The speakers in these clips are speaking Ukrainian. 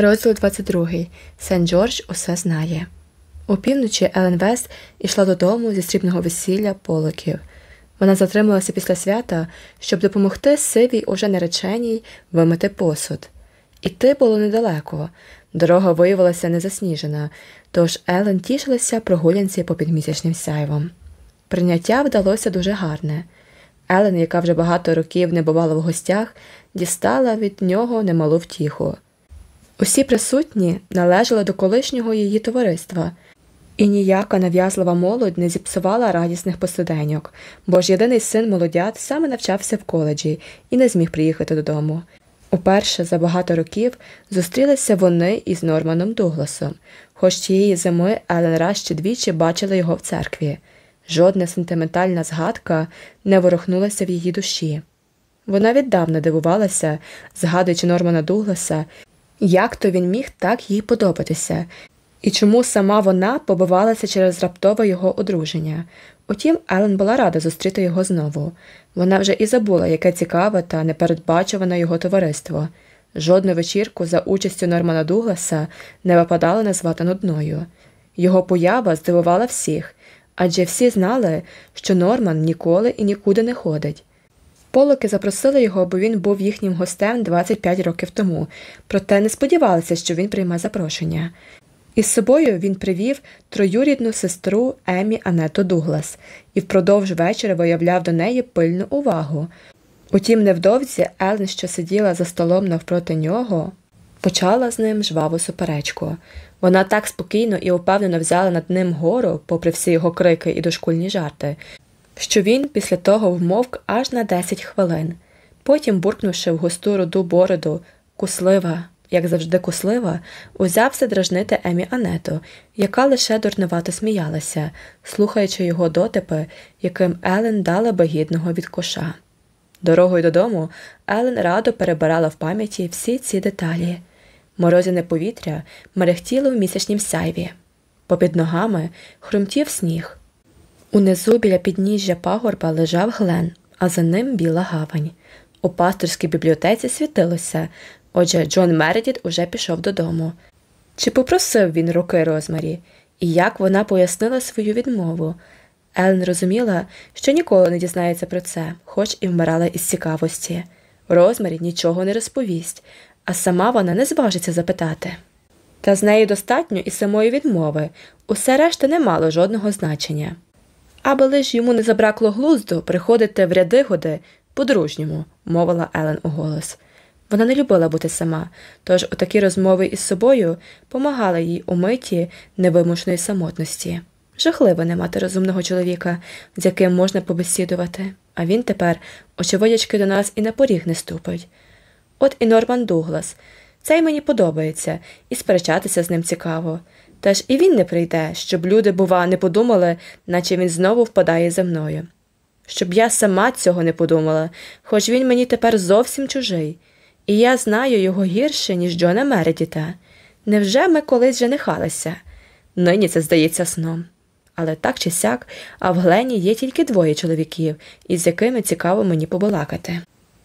Розділ 22. Сент Джордж усе знає. Опівночі Елен Вест ішла додому зі срібного весілля поликів. Вона затрималася після свята, щоб допомогти сивій уже нареченій вимити посуд. Іти було недалеко. Дорога виявилася незасніжена, тож Елен тішилася прогулянці попід місячним сяйвом. Прийняття вдалося дуже гарне. Елен, яка вже багато років не бувала в гостях, дістала від нього немалу втіху. Усі присутні належали до колишнього її товариства, і ніяка нав'язлива молодь не зіпсувала радісних посиденьок, бо ж єдиний син молодят саме навчався в коледжі і не зміг приїхати додому. Уперше за багато років зустрілися вони із Норманом Дугласом, хоч тієї зими Елен раз чи двічі бачила його в церкві. Жодна сентиментальна згадка не ворухнулася в її душі. Вона віддавна дивувалася, згадуючи Нормана Дугласа, як то він міг так їй подобатися, і чому сама вона побивалася через раптове його одруження. Утім, Елен була рада зустріти його знову. Вона вже і забула, яке цікаве та непередбачуване його товариство. Жодну вечірку за участю Нормана Дугласа не випадало назвати нудною. Його поява здивувала всіх, адже всі знали, що Норман ніколи і нікуди не ходить. Полоки запросили його, бо він був їхнім гостем 25 років тому, проте не сподівалися, що він прийме запрошення. Із собою він привів троюрідну сестру Емі Анету Дуглас і впродовж вечора виявляв до неї пильну увагу. Утім, невдовзі Елен, що сиділа за столом навпроти нього, почала з ним жваву суперечку. Вона так спокійно і упевнено взяла над ним гору, попри всі його крики і дошкульні жарти, що він після того вмовк аж на 10 хвилин. Потім, буркнувши в густу руду бороду, куслива, як завжди куслива, узявся дражнити Емі Анету, яка лише дурнувато сміялася, слухаючи його дотипи, яким Елен дала би гідного від коша. Дорогою додому Елен радо перебирала в пам'яті всі ці деталі. Морозяне повітря мерехтіло в місячнім сяйві. Попід ногами хрумтів сніг. Унизу біля підніжжя пагорба лежав глен, а за ним біла гавань. У пасторській бібліотеці світилося, отже, Джон Мередіт уже пішов додому. Чи попросив він руки Розмарі, і як вона пояснила свою відмову? Елен розуміла, що ніколи не дізнається про це, хоч і вмирала із цікавості. Розмарі нічого не розповість, а сама вона не зважиться запитати. Та з нею достатньо і самої відмови, усе решта не мало жодного значення. Аби лиш йому не забракло глузду приходити в ряди годи по-дружньому, мовила Елен у голос. Вона не любила бути сама, тож у такі розмови із собою помагала їй у миті невимушеної самотності. Жахливо не мати розумного чоловіка, з яким можна побесідувати, а він тепер, очевидячки, до нас і на поріг не ступить. От і Норман Дуглас. Цей мені подобається, і сперечатися з ним цікаво. Та ж і він не прийде, щоб люди, бува, не подумали, наче він знову впадає за мною. Щоб я сама цього не подумала, хоч він мені тепер зовсім чужий, і я знаю його гірше, ніж Джона Мередіта. Невже ми колись женихалися? Нині це здається сном. Але так чи сяк, а в Глені є тільки двоє чоловіків, із якими цікаво мені побалакати.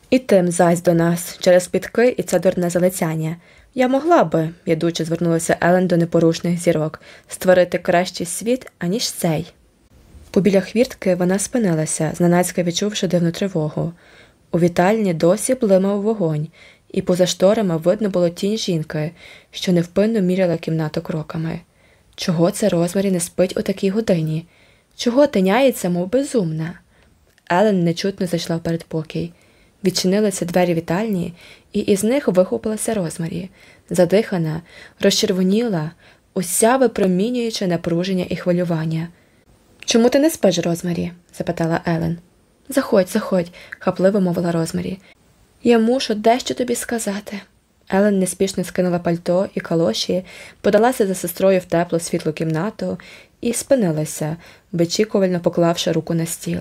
І тим зась до нас через підки і це дурне залицяння. Я могла би, ядуче звернулася Елен до непорушних зірок, створити кращий світ, аніж цей. Побіля хвіртки вона спинилася, зненацька відчувши дивну тривогу. У вітальні досі блимав вогонь, і поза шторами видно було тінь жінки, що невпинно міряла кімнату кроками. Чого це Розмарі не спить у такій годині? Чого тиняється, мов безумна? Елен нечутно зайшла в передпокій. Відчинилися двері вітальні, і із них вихопилася Розмарі, задихана, розчервоніла, уся випромінюючи напруження і хвилювання. Чому ти не спиш, Розмарі? запитала Елен. Заходь, заходь, хапливо мовила Розмарі. Я мушу дещо тобі сказати. Елен неспішно скинула пальто і калоші, подалася за сестрою в теплу світлу кімнату і спинилася, вичікувально поклавши руку на стіл.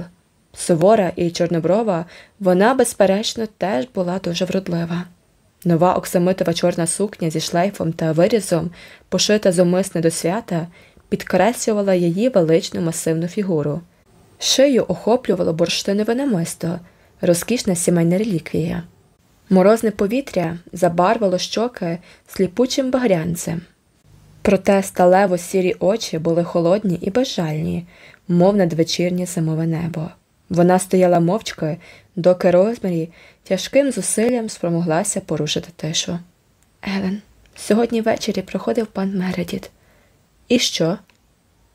Сувора і чорноброва, вона, безперечно, теж була дуже вродлива. Нова оксамитова чорна сукня зі шлейфом та вирізом, пошита зумисне до свята, підкреслювала її величну масивну фігуру. Шию охоплювало бурштинове намисто, розкішна сімейна реліквія. Морозне повітря забарвило щоки сліпучим багрянцем. Проте сталево сірі очі були холодні і безжальні, мов надвечірнє зимове небо. Вона стояла мовчки, доки Розмарі тяжким зусиллям спромоглася порушити тишу. Елен, сьогодні ввечері приходив пан Мередіт. І що?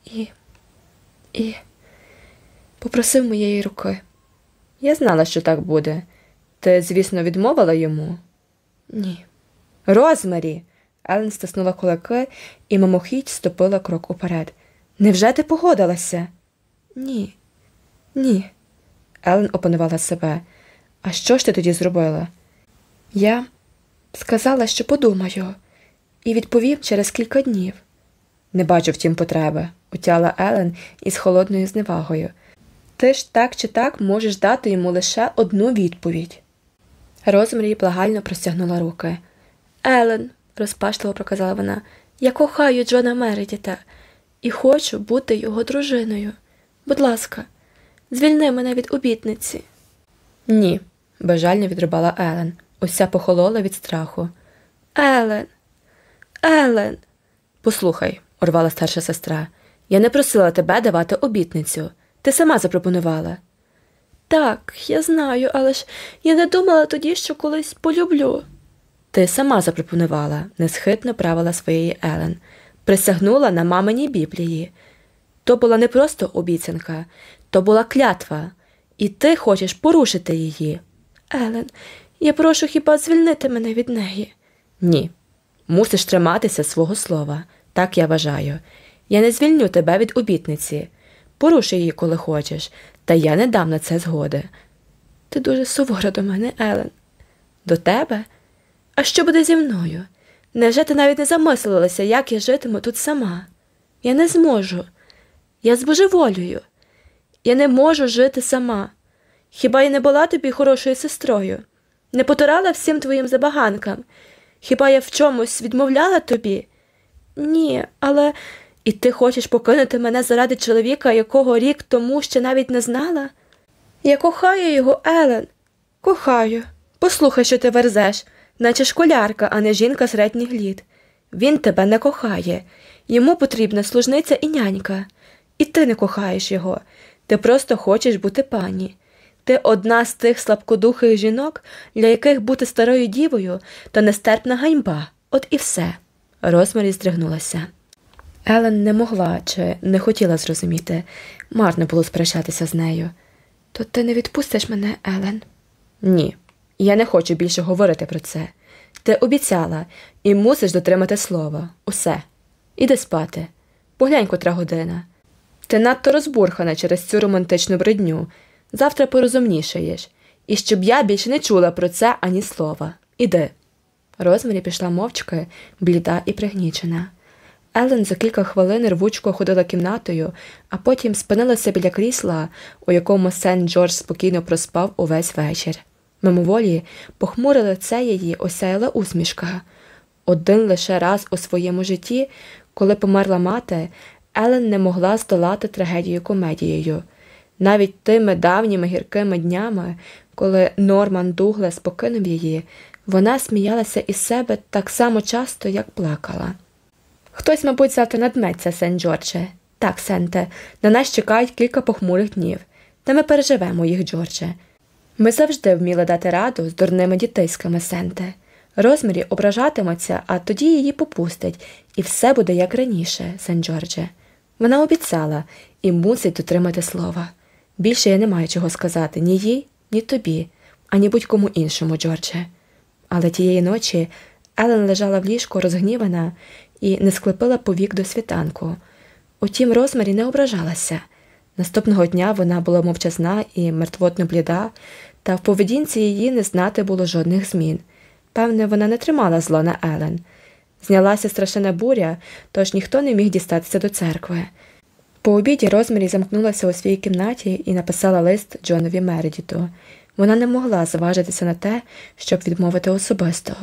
І. І. Попросив моєї руки. Я знала, що так буде. Ти, звісно, відмовила йому? Ні. Розмарі. Елен стиснула кулаки і мимохідь ступила крок уперед. Невже ти погодилася? Ні. Ні. Елен опанувала себе. А що ж ти тоді зробила? Я сказала, що подумаю, і відповів через кілька днів. Не бачу втім потреби, утяла Елен із холодною зневагою. Ти ж так чи так можеш дати йому лише одну відповідь. Розмрій благально простягнула руки. Елен, розпачливо проказала вона, я кохаю Джона Мередіта і хочу бути його дружиною. Будь ласка, звільни мене від обітниці. Ні, бажально відрубала Елен, уся похолола від страху. Елен, Елен. Послухай, урвала старша сестра, я не просила тебе давати обітницю. Ти сама запропонувала. Так, я знаю, але ж я не думала тоді, що колись полюблю. Ти сама запропонувала, несхитно правила своєї Елен, присягнула на маминій біблії. То була не просто обіцянка, то була клятва, і ти хочеш порушити її. Елен, я прошу хіба звільнити мене від неї? Ні. Мусиш триматися свого слова, так я вважаю. Я не звільню тебе від обітниці. Порушуй її, коли хочеш, та я не дам на це згоди. Ти дуже сувора до мене, Елен. До тебе? А що буде зі мною? Невже ти навіть не замислилася, як я житиму тут сама? Я не зможу. Я збожеволюю. Я не можу жити сама. Хіба я не була тобі хорошою сестрою? Не потурала всім твоїм забаганкам? Хіба я в чомусь відмовляла тобі? Ні, але і ти хочеш покинути мене заради чоловіка, якого рік тому ще навіть не знала? Я кохаю його, Елен, кохаю. Послухай, що ти верзеш, наче школярка, а не жінка середніх літ. Він тебе не кохає, йому потрібна служниця і нянька. І ти не кохаєш його, ти просто хочеш бути пані. Ти одна з тих слабкодухих жінок, для яких бути старою дівою то нестерпна ганьба, от і все. Розмарі здригнулася. Елен не могла чи не хотіла зрозуміти, марно було сперечатися з нею. То ти не відпустиш мене, Елен? Ні, я не хочу більше говорити про це. Ти обіцяла і мусиш дотримати слова. Усе. Іди спати. Поглянь, котра година. Ти надто розбурхана через цю романтичну бредню. Завтра порозумнішаєш. І щоб я більше не чула про це ані слова. Іди. Розмарі пішла мовчки, бліда і пригнічена. Елен за кілька хвилин рвучко ходила кімнатою, а потім спинилася біля крісла, у якому Сент Джордж спокійно проспав увесь вечір. Мимоволі похмуре лице її осяяла усмішка. Один лише раз у своєму житті, коли померла мати, Елен не могла здолати трагедію комедією. Навіть тими давніми гіркими днями, коли Норман Дуглес покинув її, вона сміялася із себе так само часто, як плакала. Хтось, мабуть, завтра надметься, сен Джордже. Так, Сенте, на нас чекають кілька похмурих днів, та ми переживемо їх, Джордже. Ми завжди вміли дати раду з дурними дітейськими Сенте. Розмірі ображатиметься, а тоді її попустить, і все буде як раніше, сен Джордже. Вона обіцяла і мусить дотримати слова. Більше я не маю чого сказати ні їй, ні тобі, ані будь-кому іншому, Джордже. Але тієї ночі Елен лежала в ліжку розгнівана і не склепила повік до світанку. Утім, Розмарі не ображалася. Наступного дня вона була мовчазна і мертвотно бліда, та в поведінці її не знати було жодних змін. Певне, вона не тримала зла на Елен. Знялася страшна буря, тож ніхто не міг дістатися до церкви. По обіді Розмарі замкнулася у своїй кімнаті і написала лист Джонові Мередіту. Вона не могла зважитися на те, щоб відмовити особисто.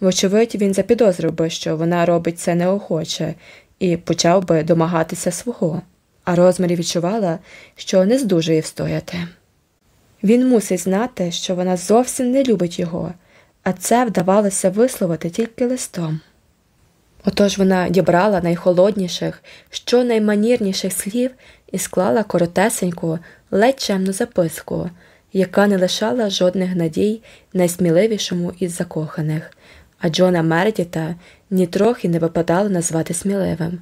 Вочевидь, він запідозрив би, що вона робить це неохоче, і почав би домагатися свого, а Розмарі відчувала, що не здужує встояти. Він мусить знати, що вона зовсім не любить його, а це вдавалося висловити тільки листом. Отож вона дібрала найхолодніших, щонайманірніших слів і склала коротесеньку, ледь чемну записку, яка не лишала жодних надій найсміливішому із закоханих, а Джона Мередіта нітрохи не випадало назвати сміливим.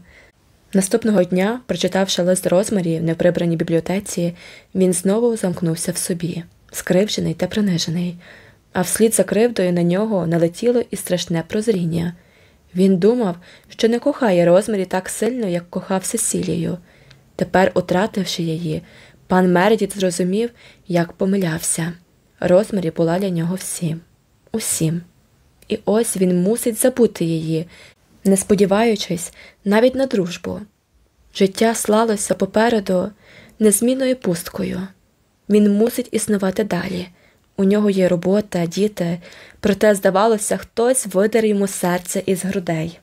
Наступного дня, прочитавши лист Розмарі в неприбраній бібліотеці, він знову замкнувся в собі, скривджений та принижений, а вслід за кривдою на нього налетіло і страшне прозріння. Він думав, що не кохає Розмарі так сильно, як кохав Сесілію. Тепер, утративши її, пан Мередіт зрозумів, як помилявся. Розмарі була для нього всім, усім. І ось він мусить забути її, не сподіваючись навіть на дружбу. Життя слалося попереду незмінною пусткою. Він мусить існувати далі. У нього є робота, діти, проте, здавалося, хтось видер йому серце із грудей.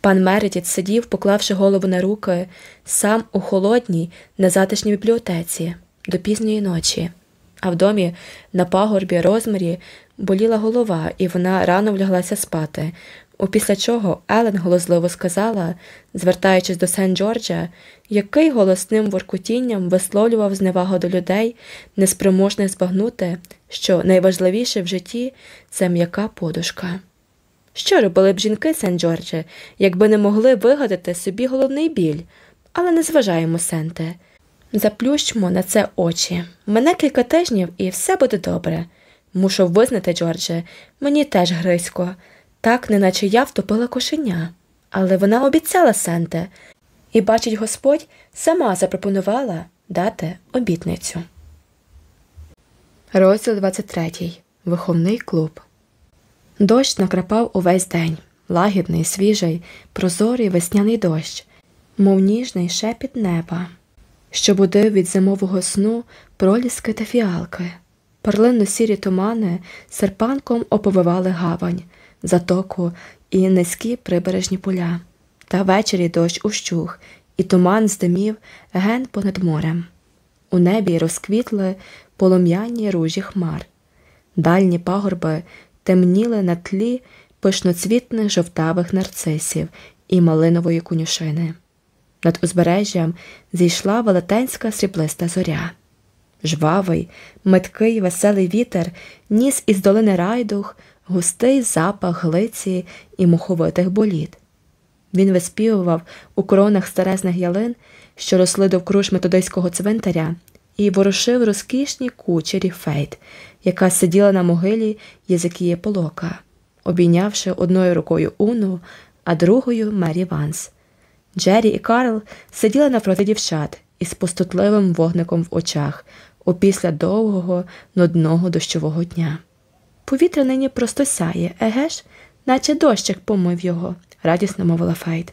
Пан Мередіт сидів, поклавши голову на руки, сам у холодній, незатишній бібліотеці до пізньої ночі, а в домі на пагорбі розмірі боліла голова, і вона рано вляглася спати, Опісля чого Елен голосливо сказала, звертаючись до Сен Джорджа, який голосним воркутінням висловлював зневагу до людей, неспроможних збагнути, що найважливіше в житті це м'яка подушка. Що робили б жінки, Сен Джордже, якби не могли вигадати собі головний біль, але не зважаємо Сенте. Заплющмо на це очі. Мене кілька тижнів і все буде добре. Мушу визнати, Джордже, мені теж гризько так, неначе я втопила кошеня. Але вона обіцяла Санте, і, бачить Господь, сама запропонувала дати обітницю. Розділ 23. Виховний клуб. Дощ накрапав увесь день лагідний, свіжий, прозорий весняний дощ, мов ніжний шепіт неба, що будив від зимового сну проліски та фіалки. Перлинно сірі тумани серпанком оповивали гавань затоку і низькі прибережні поля. Та ввечері дощ ущух, і туман здимів ген понад морем. У небі розквітли полум'яні ружі хмар, дальні пагорби темніли на тлі пишноцвітних жовтавих нарцисів і малинової конюшини. Над узбережжям зійшла велетенська сріблиста зоря. Жвавий, меткий, веселий вітер ніс із долини райдух густий запах глиці і муховитих боліт. Він виспівував у коронах старезних ялин, що росли довкруж методистського цвинтаря, і ворушив розкішні кучері фейт, яка сиділа на могилі Єзекії Поллока, обійнявши одною рукою Уну, а другою Мері Ванс. Джері і Карл сиділи навпроти дівчат із пустотливим вогником в очах опісля довгого нудного дощового дня. Повітря нині просто сяє, еге ж, наче дощик помив його, радісно мовила Фейт.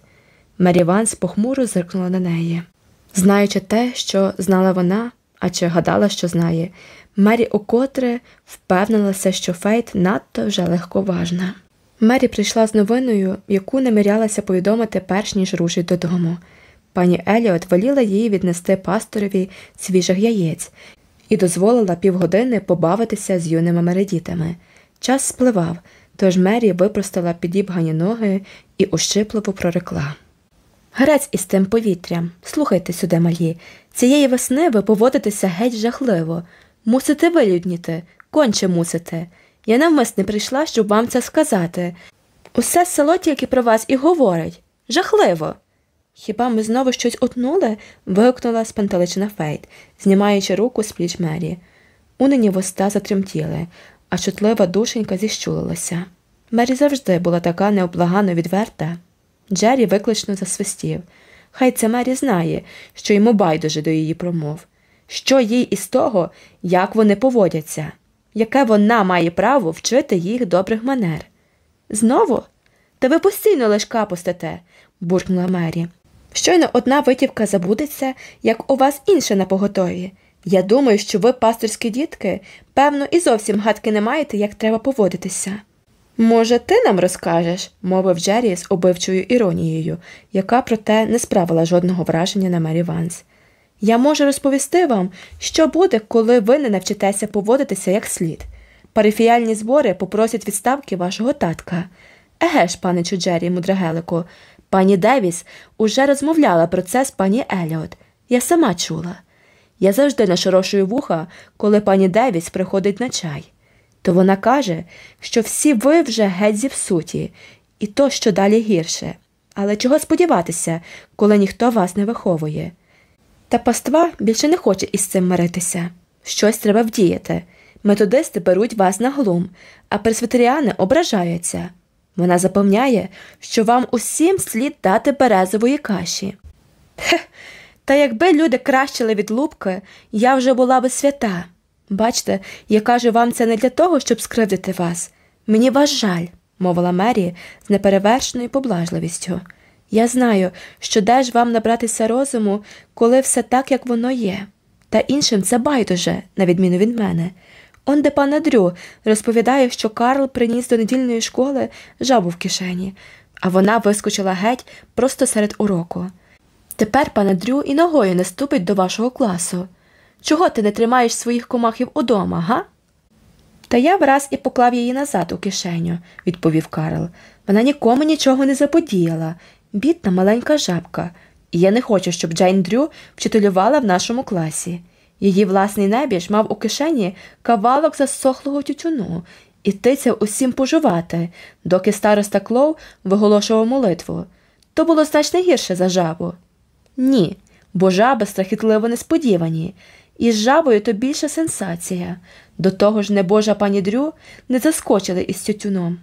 Мері Ванс похмуро зиркнула на неї. Знаючи те, що знала вона, а чи гадала, що знає, Мері укотре впевнилася, що Фейт надто вже легковажна. Мері прийшла з новиною, яку намірялася повідомити перш ніж рушить додому. Пані Еліот воліла їй віднести пасторові свіжих яєць і дозволила півгодини побавитися з юними мередітами. Час спливав, тож Мері випростала підібгані ноги і ущипливо прорекла. Грець із тим повітрям, слухайте сюди, малі, цієї весни ви поводитеся геть жахливо. Мусите вилюдніти, конче мусите. Я навмисне прийшла, щоб вам це сказати. Усе село тільки про вас і говорить. Жахливо. Хіба ми знову щось утнули? вигукнула спантелична Фейт, знімаючи руку з пліч Мері. Унені вуста затремтіли, а чутлива душенька зіщулилася. Мері завжди була така необлагано відверта. Джері виклично засвистів. Хай це Мері знає, що йому байдуже до її промов. Що їй із того, як вони поводяться, яке вона має право вчити їх добрих манер? Знову? Та ви постійно лиш капустите, буркнула Мері. Щойно одна витівка забудеться, як у вас інша на поготові. Я думаю, що ви, пасторські дітки, певно, і зовсім гадки не маєте, як треба поводитися. Може, ти нам розкажеш, мовив Джері з убивчою іронією, яка, проте, не справила жодного враження на Мері Ванс. Я можу розповісти вам, що буде, коли ви не навчитеся поводитися як слід. Парифіальні збори попросять відставки вашого татка. Еге ж, пане Чуджері, мудрагелику, пані Девіс уже розмовляла про це з пані Еліот. Я сама чула. Я завжди нашорошую вуха, коли пані Девіс приходить на чай. То вона каже, що всі ви вже геть зіпсуті, і то, що далі гірше. Але чого сподіватися, коли ніхто вас не виховує? Та паства більше не хоче із цим миритися. Щось треба вдіяти. Методисти беруть вас на глум, а пресвітеріани ображаються. Вона запевняє, що вам усім слід дати березової каші. Хе, та якби люди кращили від лупки, я вже була би свята. Бачте, я кажу вам це не для того, щоб скривдити вас. Мені вас жаль, мовила Мері з неперевершеною поблажливістю. Я знаю, що де ж вам набратися розуму, коли все так, як воно є. Та іншим це байдуже, на відміну від мене. Он де пан Дрю розповідає, що Карл приніс до недільної школи жабу в кишені, а вона вискочила геть просто серед уроку. Тепер пан Дрю і ногою не ступить до вашого класу. Чого ти не тримаєш своїх комахів удома, га? Та я враз і поклав її назад у кишеню, відповів Карл. Вона нікому нічого не заподіяла. Бідна маленька жабка, і я не хочу, щоб Джейн Дрю вчителювала в нашому класі. Її власний небіж мав у кишені кавалок засохлого тютюну і тицяв усім пожувати, доки староста Клоу виголошував молитву. То було значно гірше за жабу. Ні, бо жаби страхітливо несподівані, і з жабою то більша сенсація. До того ж, небожа пані Дрю не заскочили із тютюном.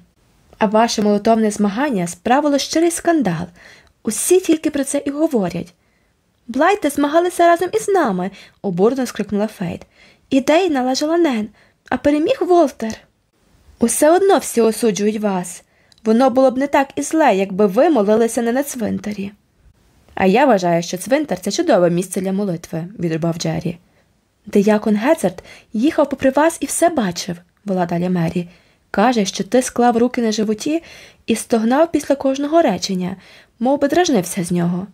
А ваше молотовне змагання справило щирий скандал. Усі тільки про це і говорять. Блайте змагалися разом із нами, обурно скрикнула Фейт. Ідеї належала Нен, а переміг Волтер. Усе одно всі осуджують вас. Воно було б не так і зле, якби ви молилися не на цвинтарі. А я вважаю, що цвинтар це чудове місце для молитви, відрубав Джері. Диякон Гецерт їхав попри вас і все бачив, була далі Мері. Каже, що ти склав руки на животі і стогнав після кожного речення, мов би дражнився з нього.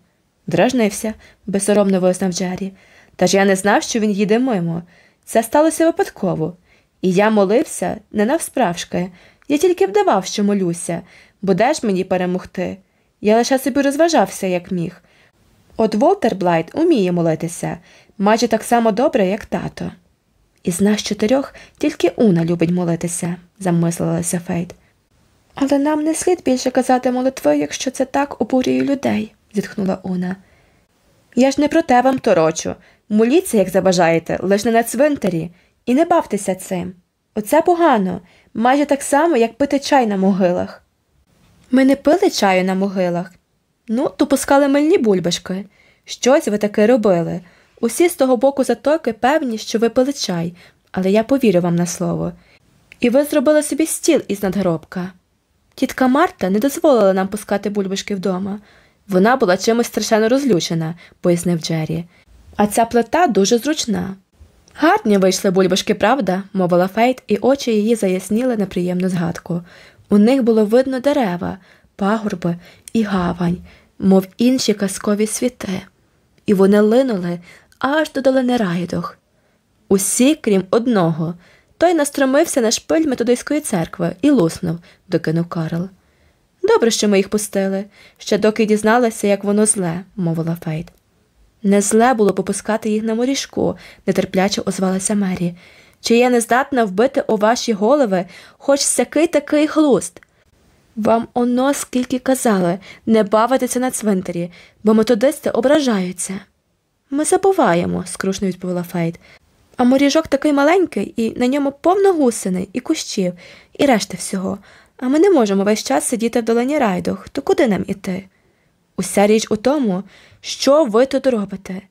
Дражнився, безсоромно визнав Джері. Та ж я не знав, що він їде мимо. Це сталося випадково. І я молився не навсправжки. Я тільки вдавав, що молюся, бо де ж мені перемогти? Я лише собі розважався, як міг. От Волтер Блайт уміє молитися майже так само добре, як тато. Із нас чотирьох тільки Уна любить молитися, замислилася Фейт. Але нам не слід більше казати молитви, якщо це так обурює людей, зітхнула Уна. Я ж не про те вам торочу. Моліться, як забажаєте, лиш не на цвинтарі, і не бавтеся цим. Оце погано, майже так само, як пити чай на могилах. Ми не пили чаю на могилах. Ну, то пускали мильні бульбашки. Щось ви таке робили. Усі з того боку затоки певні, що ви пили чай, але я повірю вам на слово. І ви зробили собі стіл із надгробка. Тітка Марта не дозволила нам пускати бульбашки вдома. Вона була чимось страшенно розлючена, пояснив Джері. А ця плита дуже зручна. Гарні вийшли бульбашки, правда? мовила Фейт, і очі її заясніли на приємну згадку. У них було видно дерева, пагорби і гавань, мов інші казкові світи, і вони линули аж до долини райдох. Усі, крім одного, той настромився на шпиль методистської церкви і луснув, докинув Карл. Добре, що ми їх пустили, ще доки дізналися, як воно зле, мовила Фейт. Не зле було попускати їх на морішку, нетерпляче озвалася Мері. Чи я не здатна вбити у ваші голови хоч всякий такий глуст? Вам оно скільки казали не бавитися на цвинтарі, бо методисти ображаються. Ми забуваємо, скрушно відповіла Фейт. А моріжок такий маленький, і на ньому повно гусени, і кущів, і решти всього. А ми не можемо весь час сидіти в долині райдох, то куди нам іти? Уся річ у тому, що ви тут робите.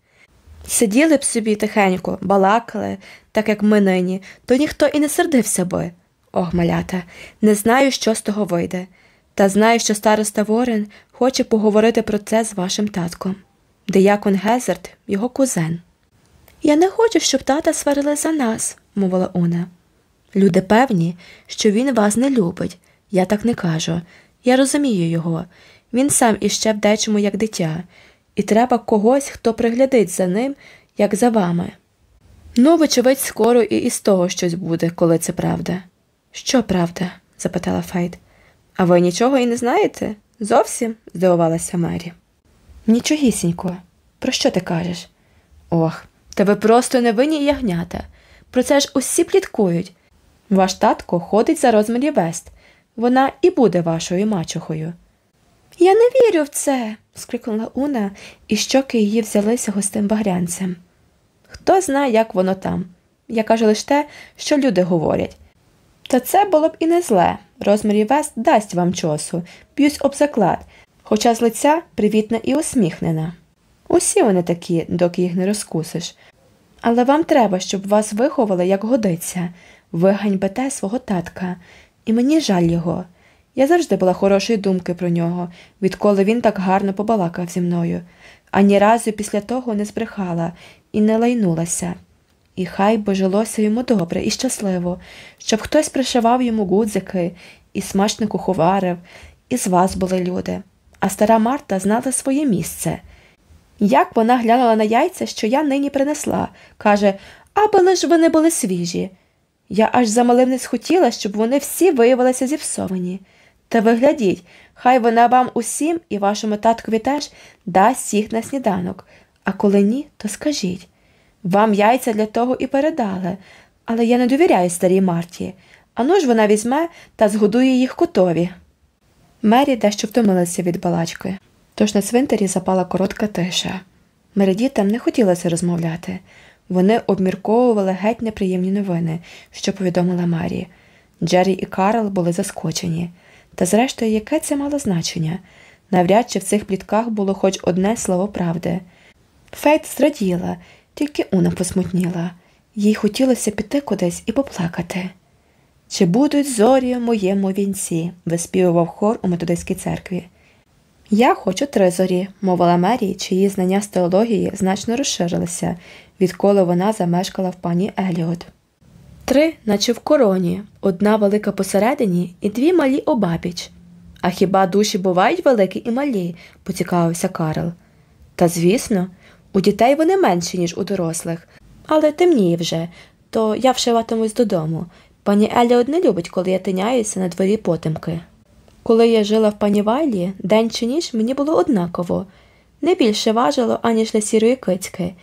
Сиділи б собі тихенько, балакали, так як ми нині, то ніхто і не сердився би. Ох, малята, не знаю, що з того вийде, та знаю, що староста Ворен хоче поговорити про це з вашим татком. Деякон Гезерт, його кузен. Я не хочу, щоб тата сварили за нас, мовила Уна. Люди певні, що він вас не любить. Я так не кажу. Я розумію його. Він сам іще в дечому, як дитя, і треба когось, хто приглядить за ним, як за вами. Ну, вочевидь, скоро і із того щось буде, коли це правда. Що правда? запитала Фейт. А ви нічого і не знаєте? Зовсім? здивувалася Мері. Нічогісінько. Про що ти кажеш? Ох, та ви просто невинні ягнята. Про це ж усі пліткують. Ваш татко ходить за Розмарі Вест. Вона і буде вашою мачухою. Я не вірю в це. скрикнула Уна, і щоки її взялися густим багрянцем. Хто знає, як воно там. Я кажу лише те, що люди говорять. Та це було б і не зле. Розмарі Вест дасть вам чосу, б'юсь об заклад, хоча з лиця привітна і усміхнена. Усі вони такі, доки їх не розкусиш. Але вам треба, щоб вас виховали, як годиться. Ви ганьбите свого татка, і мені жаль його. Я завжди була хорошої думки про нього, відколи він так гарно побалакав зі мною, ані разу після того не збрехала і не лайнулася. І хай би жилося йому добре і щасливо, щоб хтось пришивав йому гудзики і смачно куховарив, і з вас були люди. А стара Марта знала своє місце. Як вона глянула на яйця, що я нині принесла, каже, аби лиш вони були свіжі. Я аж замалим не схотіла, щоб вони всі виявилися зіпсовані. Та виглядіть, хай вона вам усім і вашому таткові теж дасть їх на сніданок, а коли ні, то скажіть. Вам яйця для того і передали, але я не довіряю старій Марті. Ану ж вона візьме та згодує їх котові. Мері дещо втомилася від балачки, тож на цвинтарі запала коротка тиша. Мередітам не хотілося розмовляти. Вони обмірковували геть неприємні новини, що повідомила Марі. Джері і Карл були заскочені. Та, зрештою, яке це мало значення? Навряд чи в цих плітках було хоч одне слово правди. Фейт зраділа, тільки Уна посмутніла. Їй хотілося піти кудись і поплакати. Чи будуть зорі в моєму вінці? виспівував хор у методистській церкві. Я хочу три зорі, мовила Мері, чиї знання з теології значно розширилися, відколи вона замешкала в пані Еліот. Три, наче в короні, одна велика посередині і дві малі обабіч. А хіба душі бувають великі і малі? поцікавився Карл. Та звісно, у дітей вони менші, ніж у дорослих, але темніє вже, то я вшиватимусь додому. Пані Еліот не любить, коли я тиняюся на дворі потемки. Коли я жила в пані Вайлі, день чи ніч мені було однаково, не більше важило, аніж для сірої кицьки.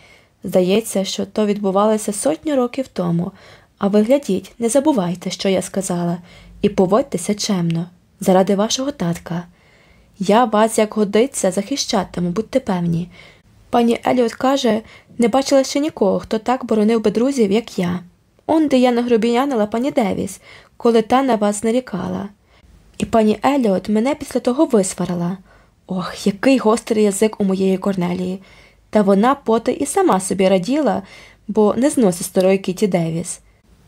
Здається, що то відбувалося сотню років тому, а ви глядіть, не забувайте, що я сказала, і поводьтеся чемно, заради вашого татка. Я вас, як годиться, захищатиму, будьте певні. Пані Еліот каже, не бачила ще нікого, хто так боронив би друзів, як я. Он де я нагробінянила пані Девіс, коли та на вас нарікала. І пані Еліот мене після того висварила. Ох, який гострий язик у моєї Корнелії. Та вона потай і сама собі раділа, бо не зносить старої Кіті Девіс.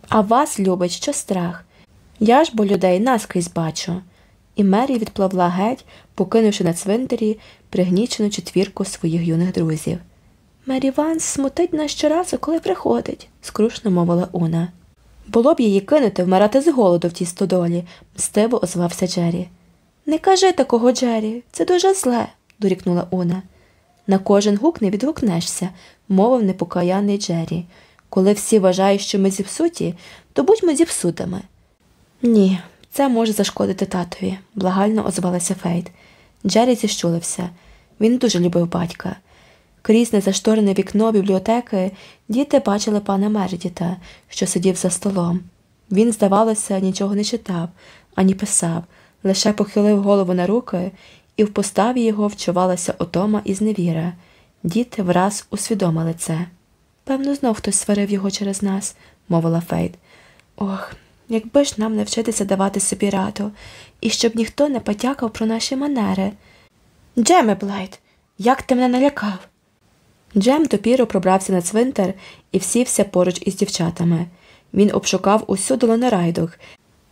А вас любить що страх. Я ж бо людей наскрізь бачу. І Мері відпливла геть, покинувши на цвинтарі пригнічену четвірку своїх юних друзів. Мері Ванс смутить нас щоразу, коли приходить, скрушно мовила Уна. Було б її кинути вмирати з голоду в тій стодолі, мстиво озвався Джері. Не кажи такого, Джері, це дуже зле, дорікнула Уна. На кожен гук не відгукнешся, мовив непокаяний Джері. Коли всі вважають, що ми зіпсуті, то будьмо зіпсутими. Ні, це може зашкодити татові, благально озвалася Фейт. Джері зіщулився. Він дуже любив батька. Крізь незашторене вікно бібліотеки діти бачили пана Мередіта, що сидів за столом. Він, здавалося, нічого не читав, ані писав, лише похилив голову на руки, і в поставі його вчувалася утома і зневіра. Діти враз усвідомили це. Певно, знов хтось сварив його через нас, мовила Фейт. Ох, якби ж нам навчитися давати собі раду, і щоб ніхто не патякав про наші манери. Джем Блайт, як ти мене налякав? Джем топіро пробрався на цвинтар і всівся поруч із дівчатами. Він обшукав усю долину райдух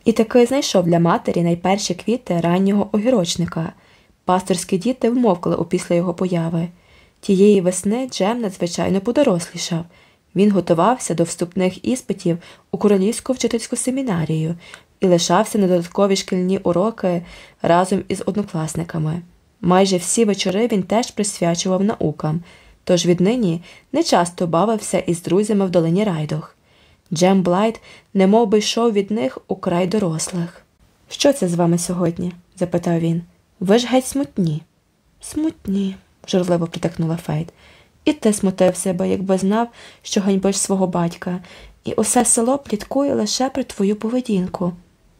і таки знайшов для матері найперші квіти раннього огірочника. Пасторські діти вмовкли опісля його появи. Тієї весни Джем надзвичайно подорослішав. Він готувався до вступних іспитів у королівську вчительську семінарію і лишався на додаткові шкільні уроки разом із однокласниками. Майже всі вечори він теж присвячував наукам, тож віднині не часто бавився із друзями в Долині Райдуг. Джем Блайт немов би йшов від них у край дорослих. Що це з вами сьогодні? запитав він. Ви ж геть смутні. Смутні, журливо притакнула Фейт. І ти смутився б, якби знав, що ганьбиш свого батька, і усе село пліткує лише про твою поведінку.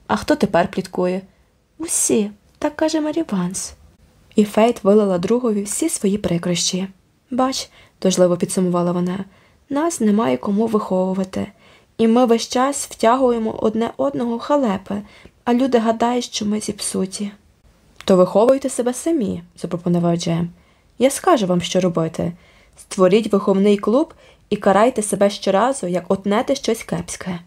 А хто тепер пліткує? Усі, так каже Мері Ванс. І Фейт вилила другові всі свої прикрощі. Бач, тужливо підсумувала вона, нас немає кому виховувати, і ми весь час втягуємо одне одного в халепи, а люди гадають, що ми зіпсуті. То виховуйте себе самі, запропонував Джем. Я скажу вам, що робити. Створіть виховний клуб і карайте себе щоразу, як утнете щось кепське.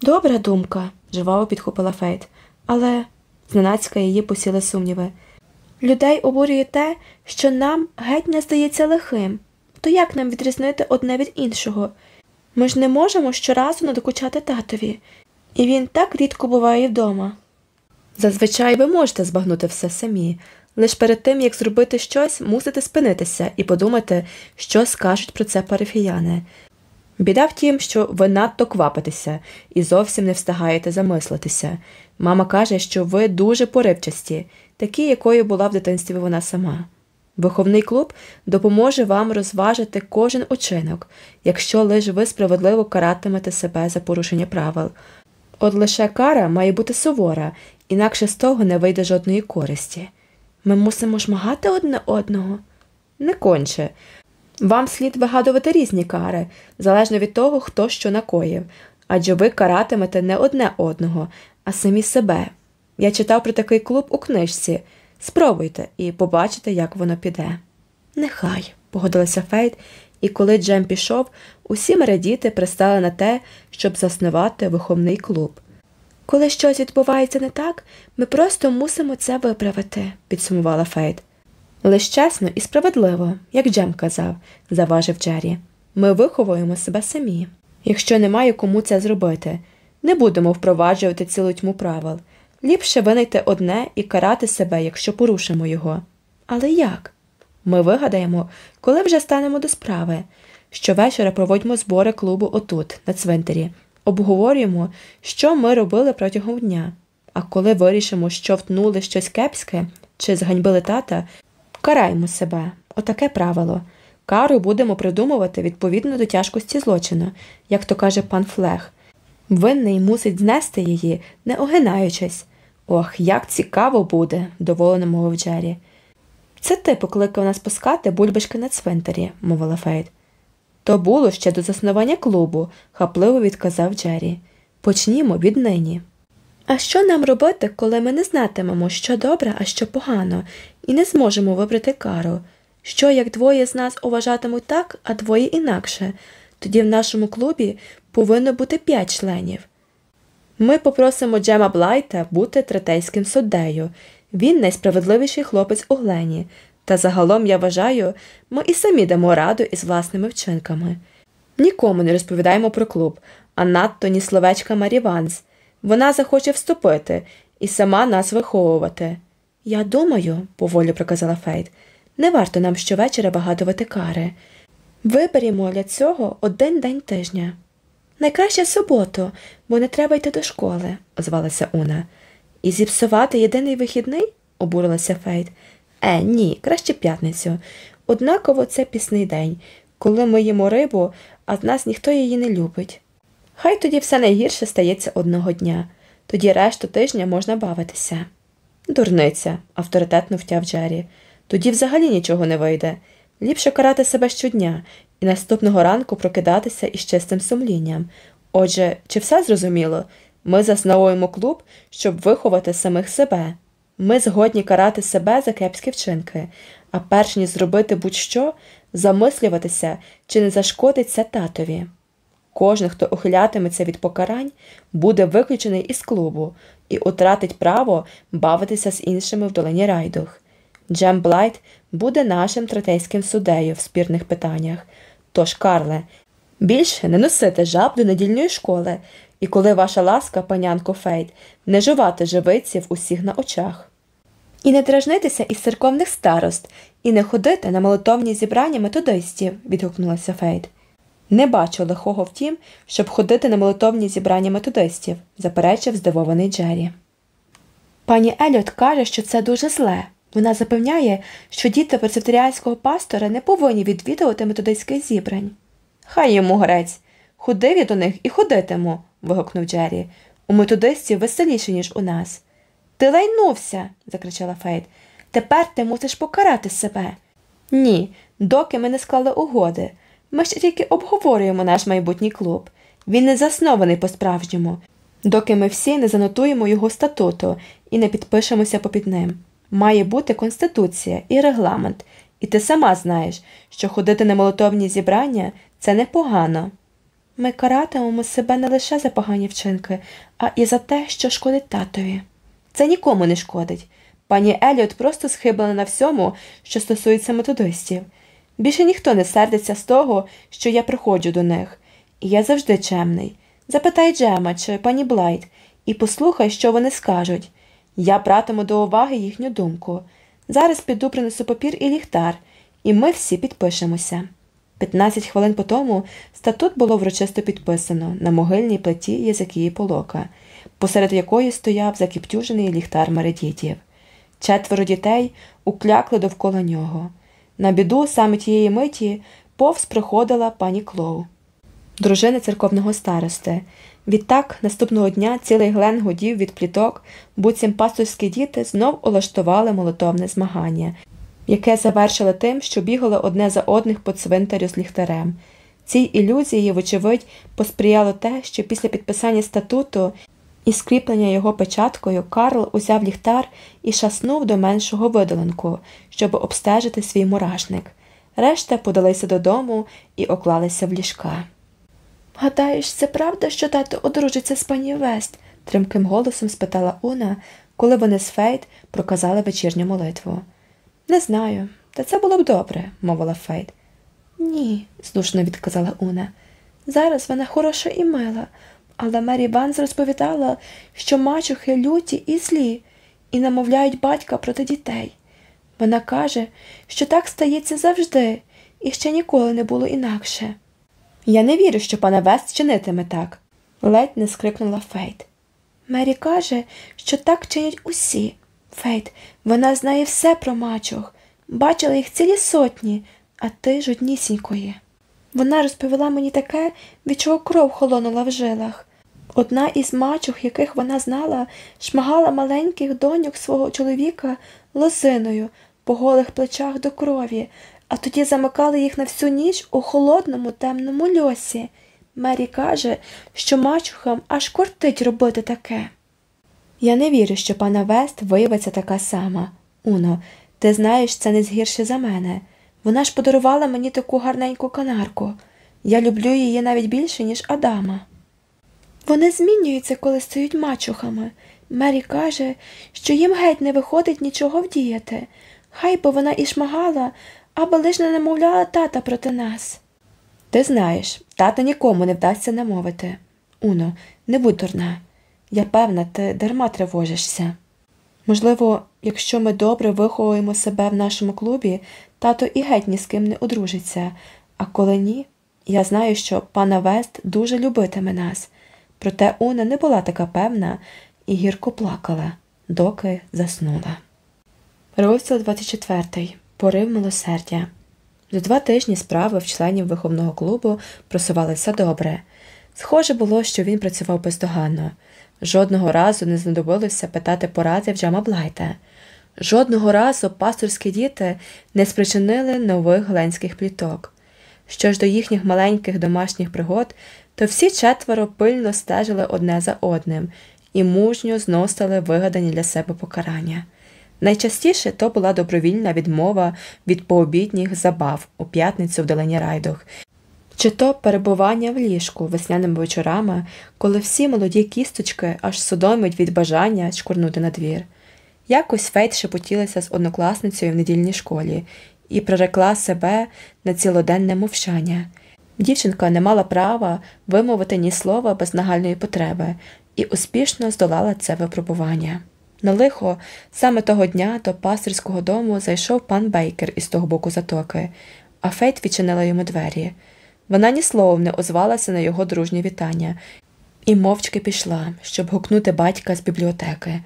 Добра думка, жваво підхопила Фейт, але зненацька її посіли сумніви. Людей обурює те, що нам геть не здається лихим. То як нам відрізнити одне від іншого? Ми ж не можемо щоразу надокучати татові, і він так рідко буває вдома. Зазвичай ви можете збагнути все самі, лише перед тим, як зробити щось, мусите спинитися і подумати, що скажуть про це парафіяни. Біда в тім, що ви надто квапитеся і зовсім не встигаєте замислитися. Мама каже, що ви дуже поривчасті, такі, якою була в дитинстві вона сама. Виховний клуб допоможе вам розважити кожен учинок, якщо лише ви справедливо каратимете себе за порушення правил. От лише кара має бути сувора, інакше з того не вийде жодної користі. Ми мусимо шмагати одне одного. Не конче. Вам слід вигадувати різні кари, залежно від того, хто що накоїв, адже ви каратимете не одне одного, а самі себе. Я читав про такий клуб у книжці. Спробуйте і побачите, як воно піде. Нехай, погодилася Фейт, і коли Джем пішов, усі мередіти пристали на те, щоб заснувати виховний клуб. Коли щось відбувається не так, ми просто мусимо це виправити, підсумувала Фейт. Лиш чесно і справедливо, як Джем казав, заважив Джері. Ми виховуємо себе самі. Якщо немає кому це зробити, не будемо впроваджувати цілу тьму правил. Ліпше винайти одне і карати себе, якщо порушимо його. Але як? Ми вигадаємо, коли вже станемо до справи. Щовечора проводьмо збори клубу отут, на цвинтарі, обговорюємо, що ми робили протягом дня. А коли вирішимо, що втнули щось кепське чи зганьбили тата, караємо себе. Отаке правило. Кару будемо придумувати відповідно до тяжкості злочину, як то каже пан Флех. Винний мусить знести її, не огинаючись. Ох, як цікаво буде, вдоволено мовив Джері. Це ти покликав нас пускати бульбашки на цвинтарі, мовила Фейт. То було ще до заснування клубу, хапливо відказав Джері. Почнімо віднині. А що нам робити, коли ми не знатимемо, що добре, а що погано, і не зможемо вибрати кару? Що як двоє з нас уважатимуть так, а двоє інакше? Тоді в нашому клубі повинно бути п'ять членів. Ми попросимо Джема Блайта бути третейським суддею. Він найсправедливіший хлопець у Глені, та загалом, я вважаю, ми і самі дамо раду із власними вчинками. Нікому не розповідаємо про клуб, а надто ні словечка Мері Ванс. Вона захоче вступити і сама нас виховувати. Я думаю, поволі проказала Фейт, не варто нам щовечора вигадувати кари. Виберімо для цього один день тижня. Найкраще суботу, бо не треба йти до школи, озвалася Уна. І зіпсувати єдиний вихідний? обурилася Фейт. Е, ні, краще п'ятницю. Однаково це пісний день, коли ми їмо рибу, а з нас ніхто її не любить. Хай тоді все найгірше стається одного дня, тоді решту тижня можна бавитися. Дурниця, авторитетно втяв Джері. Тоді взагалі нічого не вийде. Ліпше карати себе щодня і наступного ранку прокидатися із чистим сумлінням. Отже, чи все зрозуміло? Ми засновуємо клуб, щоб виховати самих себе. Ми згодні карати себе за кепські вчинки, а перш ніж зробити будь-що, замислюватися, чи не зашкодить це татові. Кожен, хто ухилятиметься від покарань, буде виключений із клубу і утратить право бавитися з іншими в долині райдух. Джем Блайт буде нашим третейським суддею в спірних питаннях. Тож, Карле, більше не носити жаб до недільної школи, і коли ваша ласка, панянко Фейт, не жувати живиці в усіх на очах. І не дражнитися із церковних старост, і не ходити на молитовні зібрання методистів, відгукнулася Фейт. Не бачу лихого в тім, щоб ходити на молитовні зібрання методистів, заперечив здивований Джері. Пані Еліот каже, що це дуже зле. Вона запевняє, що діти пресвітеріанського пастора не повинні відвідувати методистських зібрань. Хай йому грець. Ходив я до них і ходитиму. Вигукнув Джері. У методистів веселіше, ніж у нас. Ти лайнувся, закричала Фейт. Тепер ти мусиш покарати себе. Ні, доки ми не склали угоди. Ми ще тільки обговорюємо наш майбутній клуб. Він не заснований по-справжньому, доки ми всі не занотуємо його статуту і не підпишемося попід ним. Має бути конституція і регламент, і ти сама знаєш, що ходити на молотовні зібрання це непогано. Ми каратимемо себе не лише за погані вчинки, а і за те, що шкодить татові. Це нікому не шкодить. Пані Еліот просто схиблена на всьому, що стосується методистів. Більше ніхто не сердиться з того, що я приходжу до них, і я завжди чемний. Запитай Джема чи пані Блайт і послухай, що вони скажуть. Я братиму до уваги їхню думку. Зараз піду принесу папір і ліхтар, і ми всі підпишемося. 15 хвилин по тому статут було врочисто підписано на могильній плиті Єзикії Полока, посеред якої стояв закіптюжений ліхтар Мередітів. Четверо дітей уклякли довкола нього. На біду саме тієї миті повз приходила пані Клоу, дружина церковного старости. Відтак, наступного дня цілий глен годів від пліток, буцім пасторські діти знов улаштували молотовне змагання, яке завершили тим, що бігали одне за одних по цвинтарю з ліхтарем. Цій ілюзії, вочевидь, посприяло те, що після підписання статуту і скріплення його печаткою Карл узяв ліхтар і шаснув до меншого видоленку, щоб обстежити свій мурашник. Решта подалися додому і уклалися в ліжка. Гадаєш, це правда, що тато одружиться з панною Вест? тремким голосом спитала Уна, коли вони з Фейт проказали вечірню молитву. Не знаю, та це було б добре, мовила Фейт. Ні, здушено відказала Уна. Зараз вона хороша і мила, але Мері Ванс розповідала, що мачухи люті і злі і намовляють батька проти дітей. Вона каже, що так стається завжди, і ще ніколи не було інакше. Я не вірю, що панна Вест чинитиме так, ледь не скрикнула Фейт. Мері каже, що так чинять усі. Фейт, вона знає все про мачух, бачила їх цілі сотні, а ти жоднісінької. Вона розповіла мені таке, від чого кров холонула в жилах. Одна із мачух, яких вона знала, шмагала маленьких доньок свого чоловіка лозиною по голих плечах до крові, а тоді замикали їх на всю ніч у холодному темному льосі. Мері каже, що мачухам аж кортить робити таке. Я не вірю, що пана Вест виявиться така сама. Уно, ти знаєш, це не згірше за мене. Вона ж подарувала мені таку гарненьку канарку. Я люблю її навіть більше, ніж Адама. Вони змінюються, коли стають мачухами. Мері каже, що їм геть не виходить нічого вдіяти. Хай би вона і шмагала, аби лиш не намовляла тата проти нас. Ти знаєш, тата нікому не вдасться намовити. Уно, не будь дурна. Я певна, ти дарма тривожишся. Можливо, якщо ми добре виховуємо себе в нашому клубі, тато і геть ні з ким не одружиться, а коли ні, я знаю, що пана Вест дуже любитиме нас. Проте Уна не була така певна і гірко плакала, доки заснула. Розділ 24. Порив милосердя. За два тижні справи в членів виховного клубу просувалися добре. Схоже було, що він працював бездоганно. Жодного разу не знадобилося питати поради в Джама Блайта. Жодного разу пасторські діти не спричинили нових гленських пліток. Що ж до їхніх маленьких домашніх пригод, то всі четверо пильно стежили одне за одним і мужньо зносили вигадані для себе покарання. Найчастіше то була добровільна відмова від пообідніх забав у п'ятницю в долині райдох, чи то перебування в ліжку весняними вечорами, коли всі молоді кісточки аж судомить від бажання шкурнути на двір. Якось Фейт шепотілася з однокласницею в недільній школі і прирекла себе на цілоденне мовчання. Дівчинка не мала права вимовити ні слова без нагальної потреби і успішно здолала це випробування. На лихо, саме того дня до пастирського дому зайшов пан Бейкер із того боку затоки, а Фейт відчинила йому двері. Вона ні словом не озвалася на його дружнє вітання і мовчки пішла, щоб гукнути батька з бібліотеки.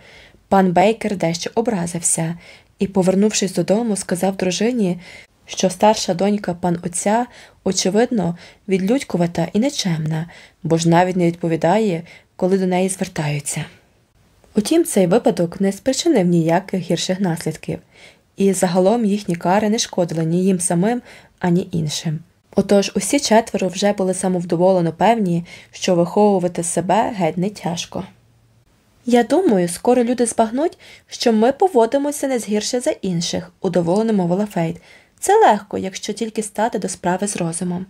Пан Бейкер дещо образився і, повернувшись додому, сказав дружині, що старша донька пан отця, очевидно, відлюдькувата і нечемна, бо ж навіть не відповідає, коли до неї звертаються. Утім, цей випадок не спричинив ніяких гірших наслідків, і загалом їхні кари не шкодили ні їм самим, ані іншим. Отож усі четверо вже були самовдоволено певні, що виховувати себе геть не тяжко. Я думаю, скоро люди збагнуть, що ми поводимося не згірше за інших, удоволено мовила Фейт. Це легко, якщо тільки стати до справи з розумом.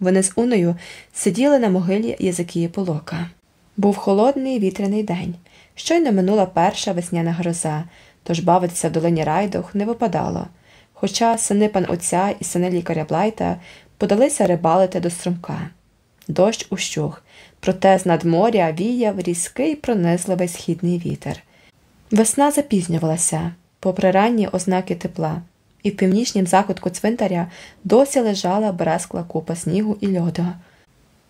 Вони з Уною сиділи на могилі Язикії Полока. Був холодний вітряний день. Щойно минула перша весняна гроза, тож бавитися в долині райдух не випадало. Хоча сини пан отця і сини лікаря Блайта подалися рибалити до струмка. Дощ ущух, проте з надморя віяв різкий пронизливий східний вітер. Весна запізнювалася, попри ранні ознаки тепла, і в північнім закутку цвинтаря досі лежала березкла купа снігу і льоду.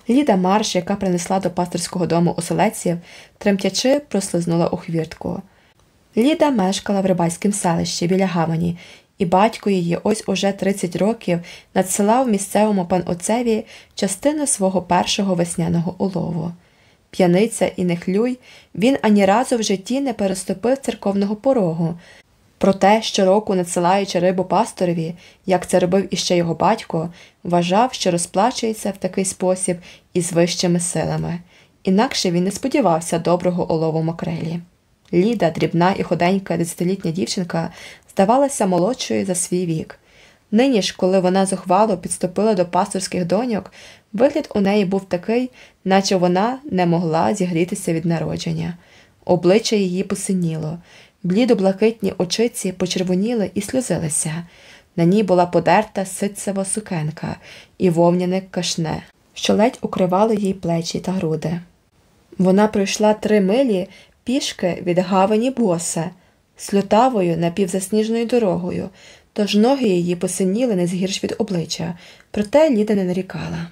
Ліда Марш, яка принесла до пасторського дому оселедців, тремтячи, прослизнула у хвіртку. Ліда мешкала в рибальському селищі біля гавані, і батько її ось уже 30 років надсилав місцевому панотцеві частину свого першого весняного улову. П'яниця і нехлюй, він ані разу в житті не переступив церковного порогу. Проте, щороку, надсилаючи рибу пасторові, як це робив іще його батько, вважав, що розплачується в такий спосіб із вищими силами, інакше він не сподівався доброго олову макрелі. Ліда, дрібна і ходенька десятилітня дівчинка, здавалася молодшою за свій вік. Нині ж, коли вона зухвало підступила до пасторських доньок, вигляд у неї був такий, наче вона не могла зігрітися від народження. Обличчя її посиніло, блідо-блакитні очиці почервоніли і сльозилися. На ній була подерта ситцева сукенка і вовняне кашне, що ледь укривало їй плечі та груди. Вона пройшла три милі пішки від гавані боса, сльотавою напівзасніжною дорогою, тож ноги її посиніли не згірш від обличчя, проте Ліда не нарікала.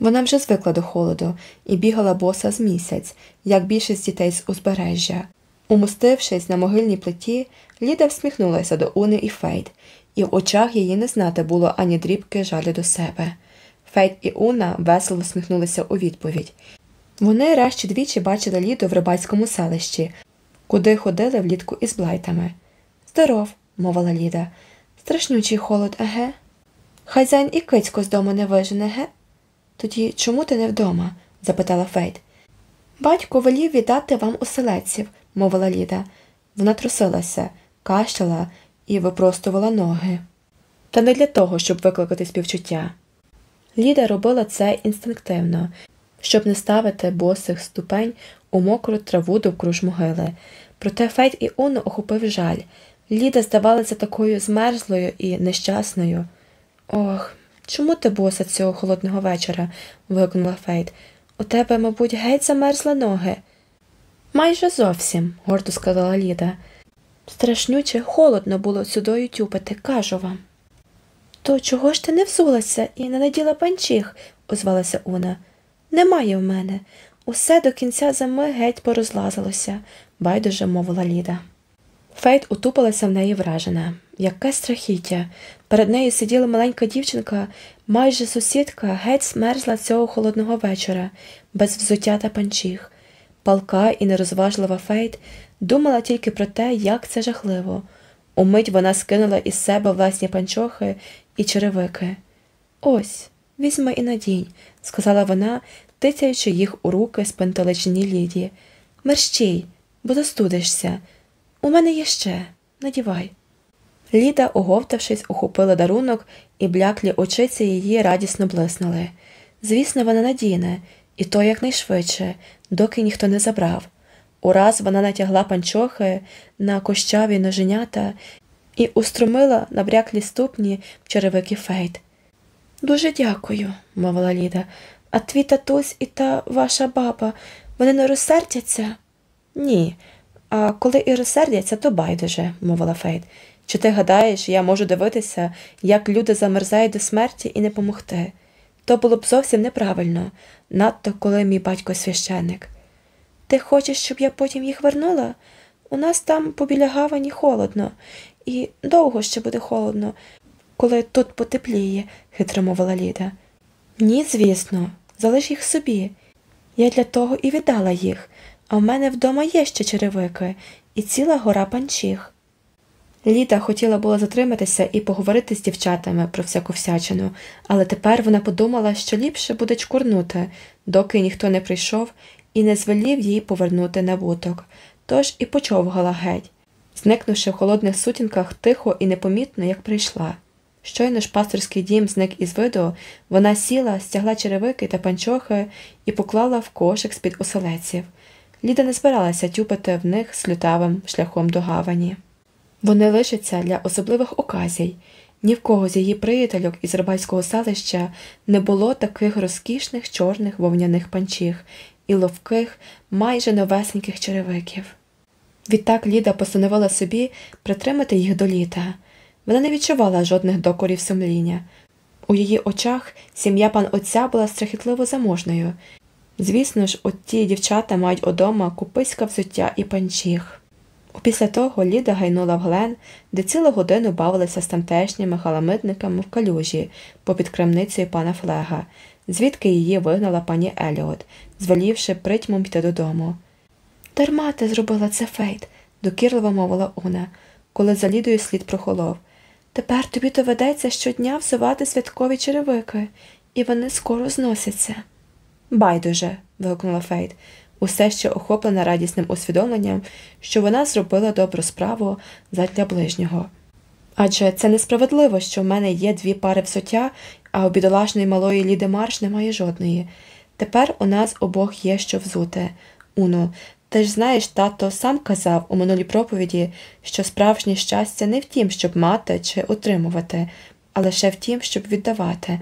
Вона вже звикла до холоду і бігала боса з місяць, як більшість дітей з узбережжя. Умостившись на могильній плиті, Ліда всміхнулася до Уни і Фейт, і в очах її не знати було ані дрібки жалю до себе. Фейт і Уна весело всміхнулися у відповідь. Вони решті двічі бачили Ліду в рибацькому селищі, куди ходили влітку із блайтами. Здоров, мовила Ліда. Страшнючий холод, еге? Хазяїн і кицьки з дому не вижене, ге? Тоді чому ти не вдома? запитала Фейт. Батько велів віддати вам оселедців, мовила Ліда. Вона трусилася, кашляла і випростувала ноги. Та не для того, щоб викликати співчуття. Ліда робила це інстинктивно, щоб не ставити босих ступень у мокру траву довкруж могили. Проте Фейт і Уну охопив жаль. Ліда здавалася такою змерзлою і нещасною. Ох, чому ти боса цього холодного вечора? вигукнула Фейт. У тебе, мабуть, геть замерзли ноги. Майже зовсім, гордо сказала Ліда. Страшнюче холодно було сюдою тюпати, кажу вам. То чого ж ти не взулася і не наділа панчіх? озвалася Уна. Немає в мене. Усе до кінця зими геть порозлазилося, байдуже мовила Ліда. Фейт утупилася в неї вражена. Яке страхіття. Перед нею сиділа маленька дівчинка, майже сусідка, геть смерзла цього холодного вечора, без взуття та панчіх. Палка і нерозважлива Фейт думала тільки про те, як це жахливо. Умить вона скинула із себе власні панчохи і черевики. Ось, візьми і надінь, сказала вона, тицяючи їх у руки спентеличній Ліді. Мерщій, бо застудишся. У мене є ще, надівай. Ліда, оговтавшись, ухопила дарунок, і бляклі очиці її радісно блиснули. Звісно, вона надійне, і то якнайшвидше, доки ніхто не забрав. Ураз вона натягла панчохи на кощаві ноженята і устромила на бряклі ступні в черевики фейт. Дуже дякую, мовила Ліда. А твій татусь і та ваша баба, вони не розсердяться? Ні. А коли і розсердяться, то байдуже, мовила Фейт. Чи ти гадаєш, я можу дивитися, як люди замерзають до смерті і не помогти? То було б зовсім неправильно, надто коли мій батько священник. Ти хочеш, щоб я потім їх вернула? У нас там побіля гавані холодно, і довго ще буде холодно, коли тут потепліє, хитро мовила Ліда. Ні, звісно, залиш їх собі. Я для того і віддала їх, а в мене вдома є ще черевики і ціла гора панчіх. Ліда хотіла було затриматися і поговорити з дівчатами про всяку всячину, але тепер вона подумала, що ліпше буде чкурнути, доки ніхто не прийшов і не звелів їй повернути набуток, тож і почовгала геть, зникнувши в холодних сутінках тихо і непомітно, як прийшла. Щойно ж пасторський дім зник із виду, вона сіла, стягла черевики та панчохи і поклала в кошик з-під оселеців. Ліда не збиралася тюпати в них слютавим шляхом до гавані. Вони лишаться для особливих оказій. Ні в кого з її приятельок із рибальського селища не було таких розкішних чорних вовняних панчіх і ловких, майже новесеньких черевиків. Відтак Ліда постановила собі притримати їх до літа. Вона не відчувала жодних докорів сумління. У її очах сім'я пан отця була страхітливо заможною. Звісно ж, от ті дівчата мають удома куписька взуття і панчіх. Опісля того Ліда гайнула в глен, де цілу годину бавилася з тамтешніми халамидниками в калюжі попід крамницею пана Флега, звідки її вигнала пані Еліот, звелівши притьмом йти додому. Дарма ти зробила це, Фейт, докірливо мовила Уна, коли за Лідою слід прохолов. Тепер тобі доведеться щодня взувати святкові черевики, і вони скоро зносяться. Байдуже. вигукнула Фейт, усе ще охоплена радісним усвідомленням, що вона зробила добру справу задля ближнього. Адже це несправедливо, що в мене є дві пари взуття, а у бідолашної малої Ліди Марш немає жодної. Тепер у нас обох є що взути. Уно, ти ж знаєш, тато сам казав у минулій проповіді, що справжнє щастя не в тім, щоб мати чи утримувати, а лише в тім, щоб віддавати.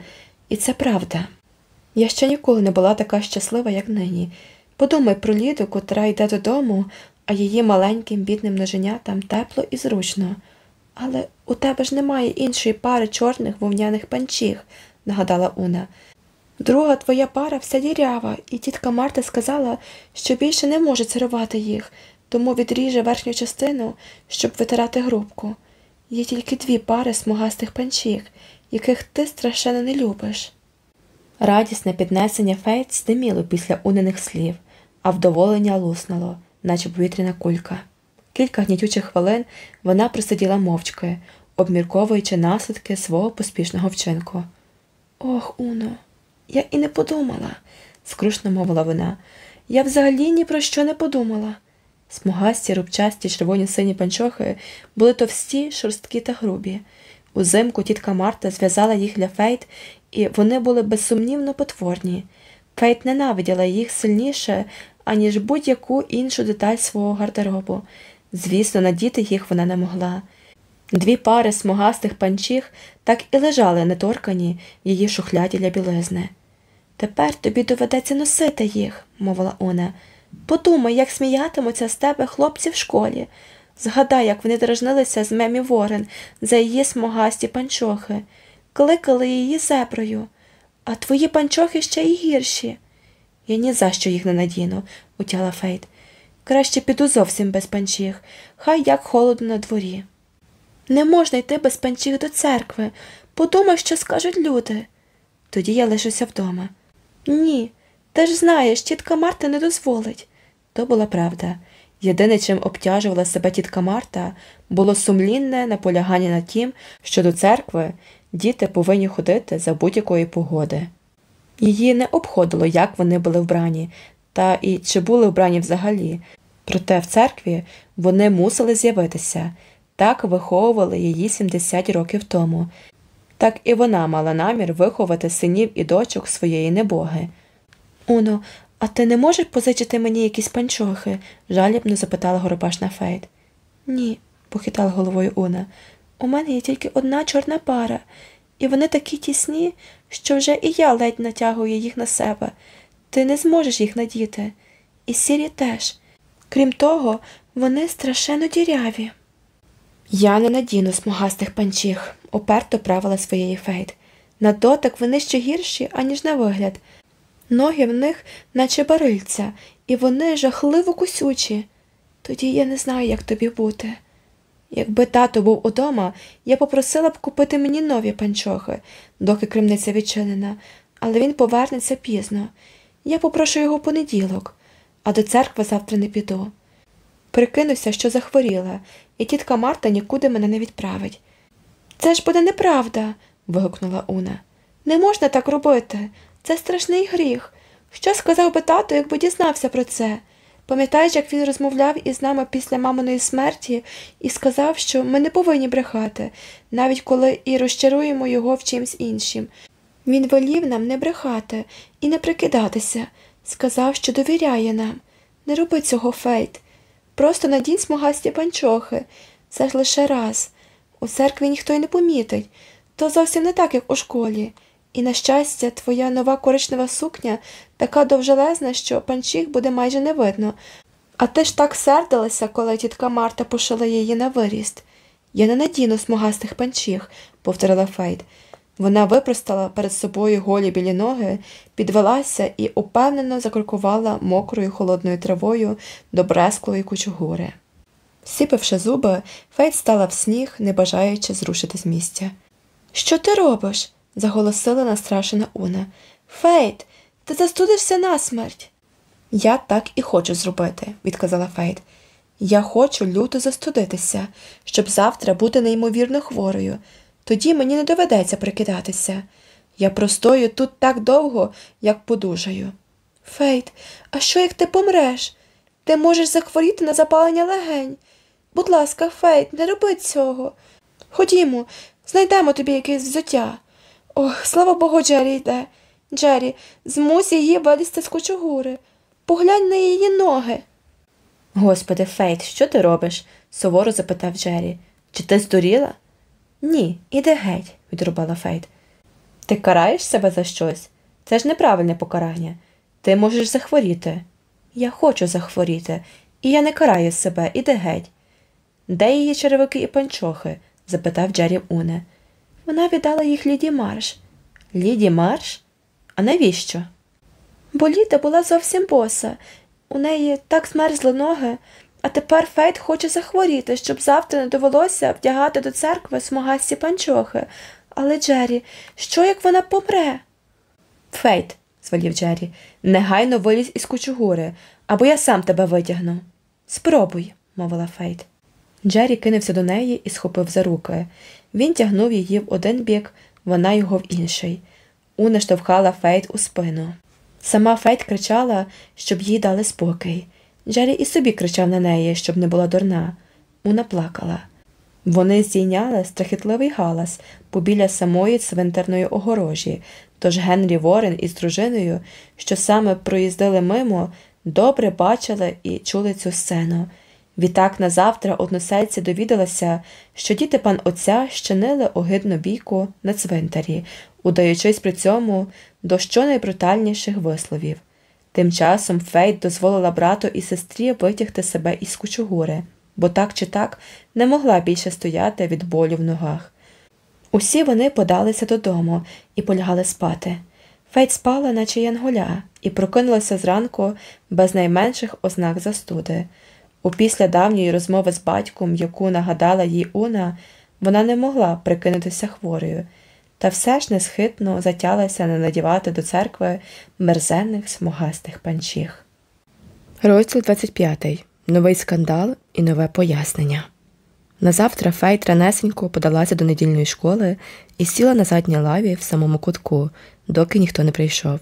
І це правда. Я ще ніколи не була така щаслива, як нині. Подумай про Ліду, котра йде додому, а її маленьким бідним ноженятам тепло і зручно. Але у тебе ж немає іншої пари чорних вовняних панчіх, нагадала Уна. Друга твоя пара вся дірява, і тітка Марта сказала, що більше не може царувати їх, тому відріже верхню частину, щоб витирати грубку. Є тільки дві пари смугастих панчіх, яких ти страшенно не любиш. Радісне піднесення фейт стиміло після унених слів, а вдоволення луснуло, наче повітряна кулька. Кілька гнітючих хвилин вона просиділа мовчки, обмірковуючи наслідки свого поспішного вчинку. Ох, Уно, я і не подумала, скрушно мовила вона. Я взагалі ні про що не подумала. Смугасті, рубчасті, червоно-сині панчохи були товсті, шорсткі та грубі. Узимку тітка Марта зв'язала їх для Фейт, і вони були безсумнівно потворні. Фейт ненавиділа їх сильніше, аніж будь-яку іншу деталь свого гардеробу. Звісно, надіти їх вона не могла. Дві пари смугастих панчіх так і лежали неторкані в її шухляді для білизни. Тепер тобі доведеться носити їх, мовила Она. Подумай, як сміятимуться з тебе хлопці в школі. Згадай, як вони дражнилися з Мемі Ворен за її смугасті панчохи, кликали її зеброю, а твої панчохи ще й гірші. Я ні за що їх не надіну, утяла Фейт. Краще піду зовсім без панчіх, хай як холодно на дворі. Не можна йти без панчіх до церкви. Подумай, що скажуть люди. Тоді я лишуся вдома. Ні, ти ж знаєш, тітка Марта не дозволить. То була правда. Єдине, чим обтяжувала себе тітка Марта, було сумлінне наполягання на тім, що до церкви діти повинні ходити за будь-якої погоди. Її не обходило, як вони були вбрані, та і чи були вбрані взагалі, проте в церкві вони мусили з'явитися. Так виховували її 70 років тому, так і вона мала намір виховати синів і дочок своєї небоги. Уно, а ти не можеш позичити мені якісь панчохи? жалібно запитала горобашна Фейт. Ні, похитала головою Уна. У мене є тільки одна чорна пара, і вони такі тісні, що вже і я ледь натягую їх на себе. Ти не зможеш їх надіти. І сірі теж. Крім того, вони страшенно діряві. Я не надіну смугастих панчіх, уперто правила своєї фейт. На дотик вони ще гірші, аніж на вигляд. Ноги в них, наче барильця, і вони жахливо кусючі. Тоді я не знаю, як тобі бути. Якби тато був удома, я попросила б купити мені нові панчохи, доки кримниця відчинена, але він повернеться пізно. Я попрошу його понеділок, а до церкви завтра не піду. Прикинуся, що захворіла, і тітка Марта нікуди мене не відправить. Це ж буде неправда. вигукнула Уна. Не можна так робити. Це страшний гріх. Що сказав би тато, якби дізнався про це? Пам'ятаєш, як він розмовляв із нами після маминої смерті і сказав, що ми не повинні брехати, навіть коли і розчаруємо його в чимсь іншим. Він волів нам не брехати і не прикидатися, сказав, що довіряє нам. Не роби цього, Фейт. Просто надінь смугасті панчохи. Це ж лише раз. У церкві ніхто й не помітить. То зовсім не так, як у школі. І, на щастя, твоя нова коричнева сукня така довжелезна, що панчіх буде майже не видно. А ти ж так сердилася, коли тітка Марта пошила її на виріст. Я не надіну смугастих панчіх, повторила Фейт. Вона випростала перед собою голі білі ноги, підвелася і упевнено закрокувала мокрою холодною травою до бресклої кучугури. Зціпивши зуби, Фейт стала в сніг, не бажаючи зрушити з місця. Що ти робиш? заголосила настрашена Уна. Фейт, ти застудишся насмерть. Я так і хочу зробити, відказала Фейт. Я хочу люто застудитися, щоб завтра бути неймовірно хворою. Тоді мені не доведеться прикидатися. Я простою тут так довго, як подужаю. Фейт, а що як ти помреш? Ти можеш захворіти на запалення легень. Будь ласка, Фейт, не роби цього. Ходімо, знайдемо тобі якесь взуття. Ох, слава Богу, Джері йде. Джері, змусь її вилізти з кучугури. Поглянь на її ноги. Господи, Фейт, що ти робиш? суворо запитав Джері. Чи ти здуріла? Ні, іди геть, відрубала Фейт. Ти караєш себе за щось? Це ж неправильне покарання. Ти можеш захворіти. Я хочу захворіти, і я не караю себе, іди геть. Де її черевики і панчохи? запитав Джері Уну. Вона віддала їх Ліді Марш. Ліді Марш? А навіщо? Бо Ліда була зовсім боса. У неї так змерзли ноги, а тепер Фейт хоче захворіти, щоб завтра не довелося вдягати до церкви смугасті панчохи. Але, Джері, що як вона помре? Фейт, звелів Джері, негайно вилізь із кучугури, або я сам тебе витягну. Спробуй, мовила Фейт. Джері кинувся до неї і схопив за руки. Він тягнув її в один бік, вона його в інший. Уна штовхала Фейт у спину. Сама Фейт кричала, щоб їй дали спокій. Джері і собі кричав на неї, щоб не була дурна. Уна плакала. Вони здійняли страхітливий галас побіля самої цвинтарної огорожі, тож Генрі Ворен із дружиною, що саме проїздили мимо, добре бачили і чули цю сцену. Відтак назавтра односельці довідалися, що діти пан отця щинили огидну бійку на цвинтарі, удаючись при цьому до щонайбрутальніших висловів. Тим часом Фейт дозволила брату і сестрі витягти себе із кучугури, бо так чи так не могла більше стояти від болю в ногах. Усі вони подалися додому і полягали спати. Фейт спала, наче янголя, і прокинулася зранку без найменших ознак застуди. Опісля давньої розмови з батьком, яку нагадала їй Уна, вона не могла прикинутися хворою, та все ж несхитно затялася не надівати до церкви мерзенних смугастих панчіх. Розділ 25. Новий скандал і нове пояснення. Назавтра Фейт ранесенько подалася до недільної школи і сіла на задній лаві в самому кутку, доки ніхто не прийшов.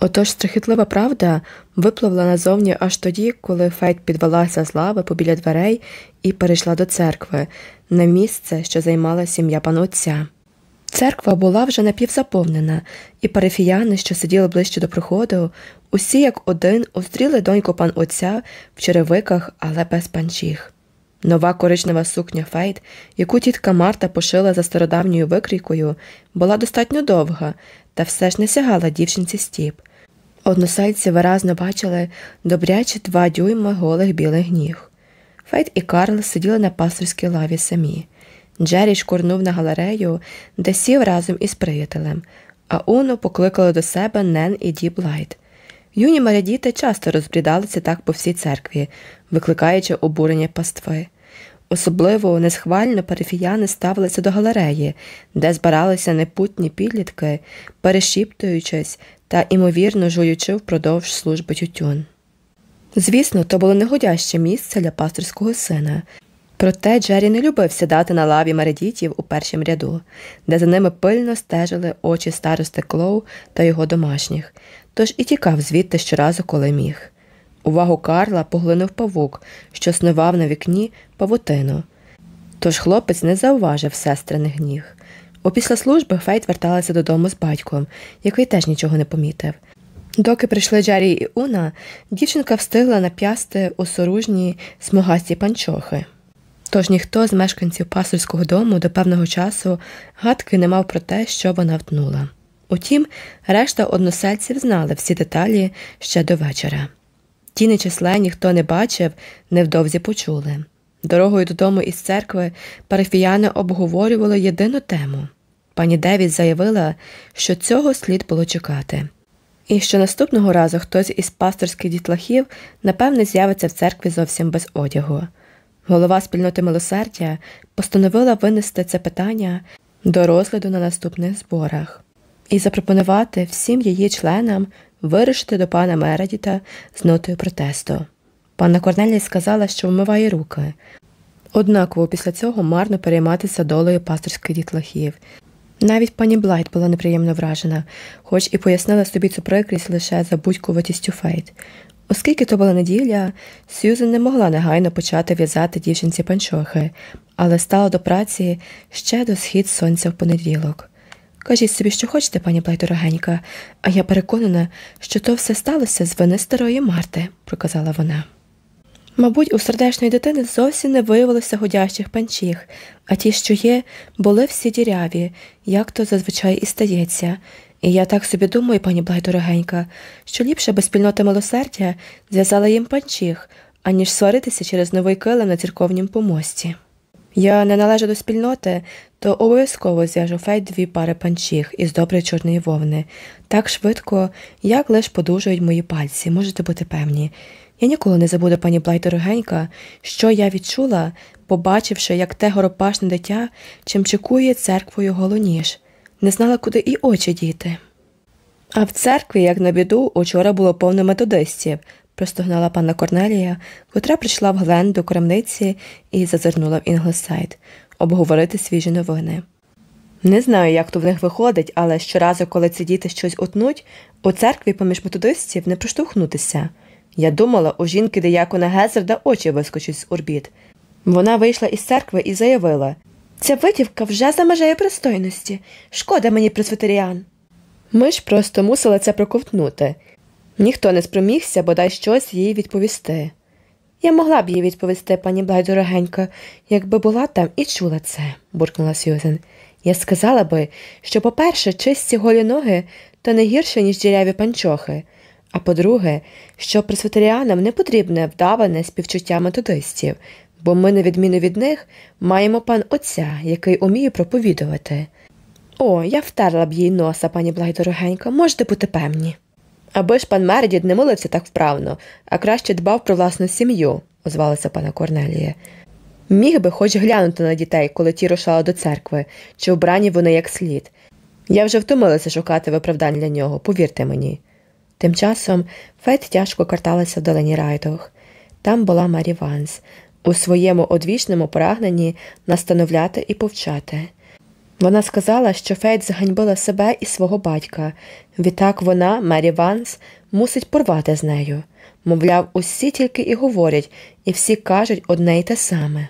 Отож страхітлива правда випливла назовні аж тоді, коли Фейт підвелася з лави побіля дверей і перейшла до церкви, на місце, що займала сім'я панотця. Церква була вже напівзаповнена, і парафіяни, що сиділи ближче до проходу, усі як один устріли доньку панотця в черевиках, але без панчіх. Нова коричнева сукня Фейт, яку тітка Марта пошила за стародавньою викрійкою, була достатньо довга, та все ж не сягала дівчинці стіп. Односельці виразно бачили добрячі два дюйми голих білих ніг. Фейт і Карл сиділи на пасторській лаві самі. Джері шкурнув на галерею, де сів разом із приятелем, а Уну покликали до себе Нен і Ді Блайт. Юні марядіти часто розбрідалися так по всій церкві, викликаючи обурення пастви. Особливо несхвально парафіяни ставилися до галереї, де збиралися непутні підлітки, перешіптуючись та імовірно жуючи впродовж служби тютюн. Звісно, то було негодяще місце для пасторського сина. Проте Джері не любив сідати на лаві Мередітів у першому ряду, де за ними пильно стежили очі старости Клоу та його домашніх, тож і тікав звідти щоразу, коли міг. Увагу Карла поглинув павук, що снував на вікні павутину. Тож хлопець не зауважив сестриних ніг. Опісля служби Фейт верталася додому з батьком, який теж нічого не помітив. Доки прийшли Джері і Уна, дівчинка встигла нап'ясти у соружні смугасті панчохи. Тож ніхто з мешканців пасторського дому до певного часу гадки не мав про те, що вона втнула. Утім, решта односельців знали всі деталі ще до вечора. Ті нечисленні, ніхто не бачив, невдовзі почули. Дорогою додому із церкви парафіяни обговорювали єдину тему. Пані Девід заявила, що цього слід було чекати, і що наступного разу хтось із пасторських дітлахів напевне з'явиться в церкві зовсім без одягу. Голова спільноти милосердя постановила винести це питання до розгляду на наступних зборах і запропонувати всім її членам вирушити до пана Мередіта з нотою протесту. Панна Корнелія сказала, що вмиває руки. Однаково після цього марно перейматися долею пасторських дітлахів. Навіть пані Блайт була неприємно вражена, хоч і пояснила собі цю прикрість лише забудькуватістю Фейт. Оскільки то була неділя, Сьюзен не могла негайно почати в'язати дівчинці панчохи, але стала до праці ще до схід сонця в понеділок. Кажіть собі, що хочете, пані Блайт дорогенька, а я переконана, що то все сталося з вини старої Марти, проказала вона. Мабуть, у сердечної дитини зовсім не виявилося годящих панчіх, а ті, що є, були всі діряві, як то зазвичай і стається. І я так собі думаю, пані Блай дорогенька, що ліпше би спільнота милосердя зв'язала їм панчіх, аніж сваритися через новий килим на церковнім помості. Я не належу до спільноти, то обов'язково зв'яжу фейт дві пари панчіх із доброї чорної вовни, так швидко, як лиш подужують мої пальці, можете бути певні. Я ніколи не забуду, пані Блай дорогенька, що я відчула, побачивши, як те горопашне дитя чимчикує церквою голоніж, не знала, куди і очі діти. А в церкві, як на біду, учора було повно методистів, простогнала панна Корнелія, котра прийшла в Глен до крамниці і зазирнула в Інглесайд обговорити свіжі новини. Не знаю, як то в них виходить, але щоразу, коли ці діти щось утнуть, у церкві поміж методистів не проштовхнутися. Я думала, у жінки диякона Гезерда очі вискочать з орбіт. Вона вийшла із церкви і заявила Ця витівка вже за межею пристойності. Шкода мені пресвітеріан. Ми ж просто мусили це проковтнути. Ніхто не спромігся бодай щось їй відповісти. Я могла б їй відповісти, пані Блай дорогенька, якби була там і чула це, буркнула Сюзен. Я сказала би, що, по-перше, чисті голі ноги то не гірше, ніж діряві панчохи, а по-друге, що пресвітеріанам не потрібне вдаване співчуття методистів, бо ми, на відміну від них, маємо пан отця, який уміє проповідувати. О, я втерла б їй носа, пані Благдорогенька, можете бути певні. Аби ж пан Мередіт не молився так вправно, а краще дбав про власну сім'ю, озвалася пана Корнелія. Міг би хоч глянути на дітей, коли ті рушали до церкви, чи вбрані вони як слід. Я вже втомилася шукати виправдань для нього, повірте мені. Тим часом Фейт тяжко карталася в Долині Райдуг. Там була Мері Ванс, у своєму одвічному прагненні настановляти і повчати. Вона сказала, що Фейт заганьбила себе і свого батька. Відтак вона, Мері Ванс, мусить порвати з нею. Мовляв, усі тільки і говорять, і всі кажуть одне й те саме.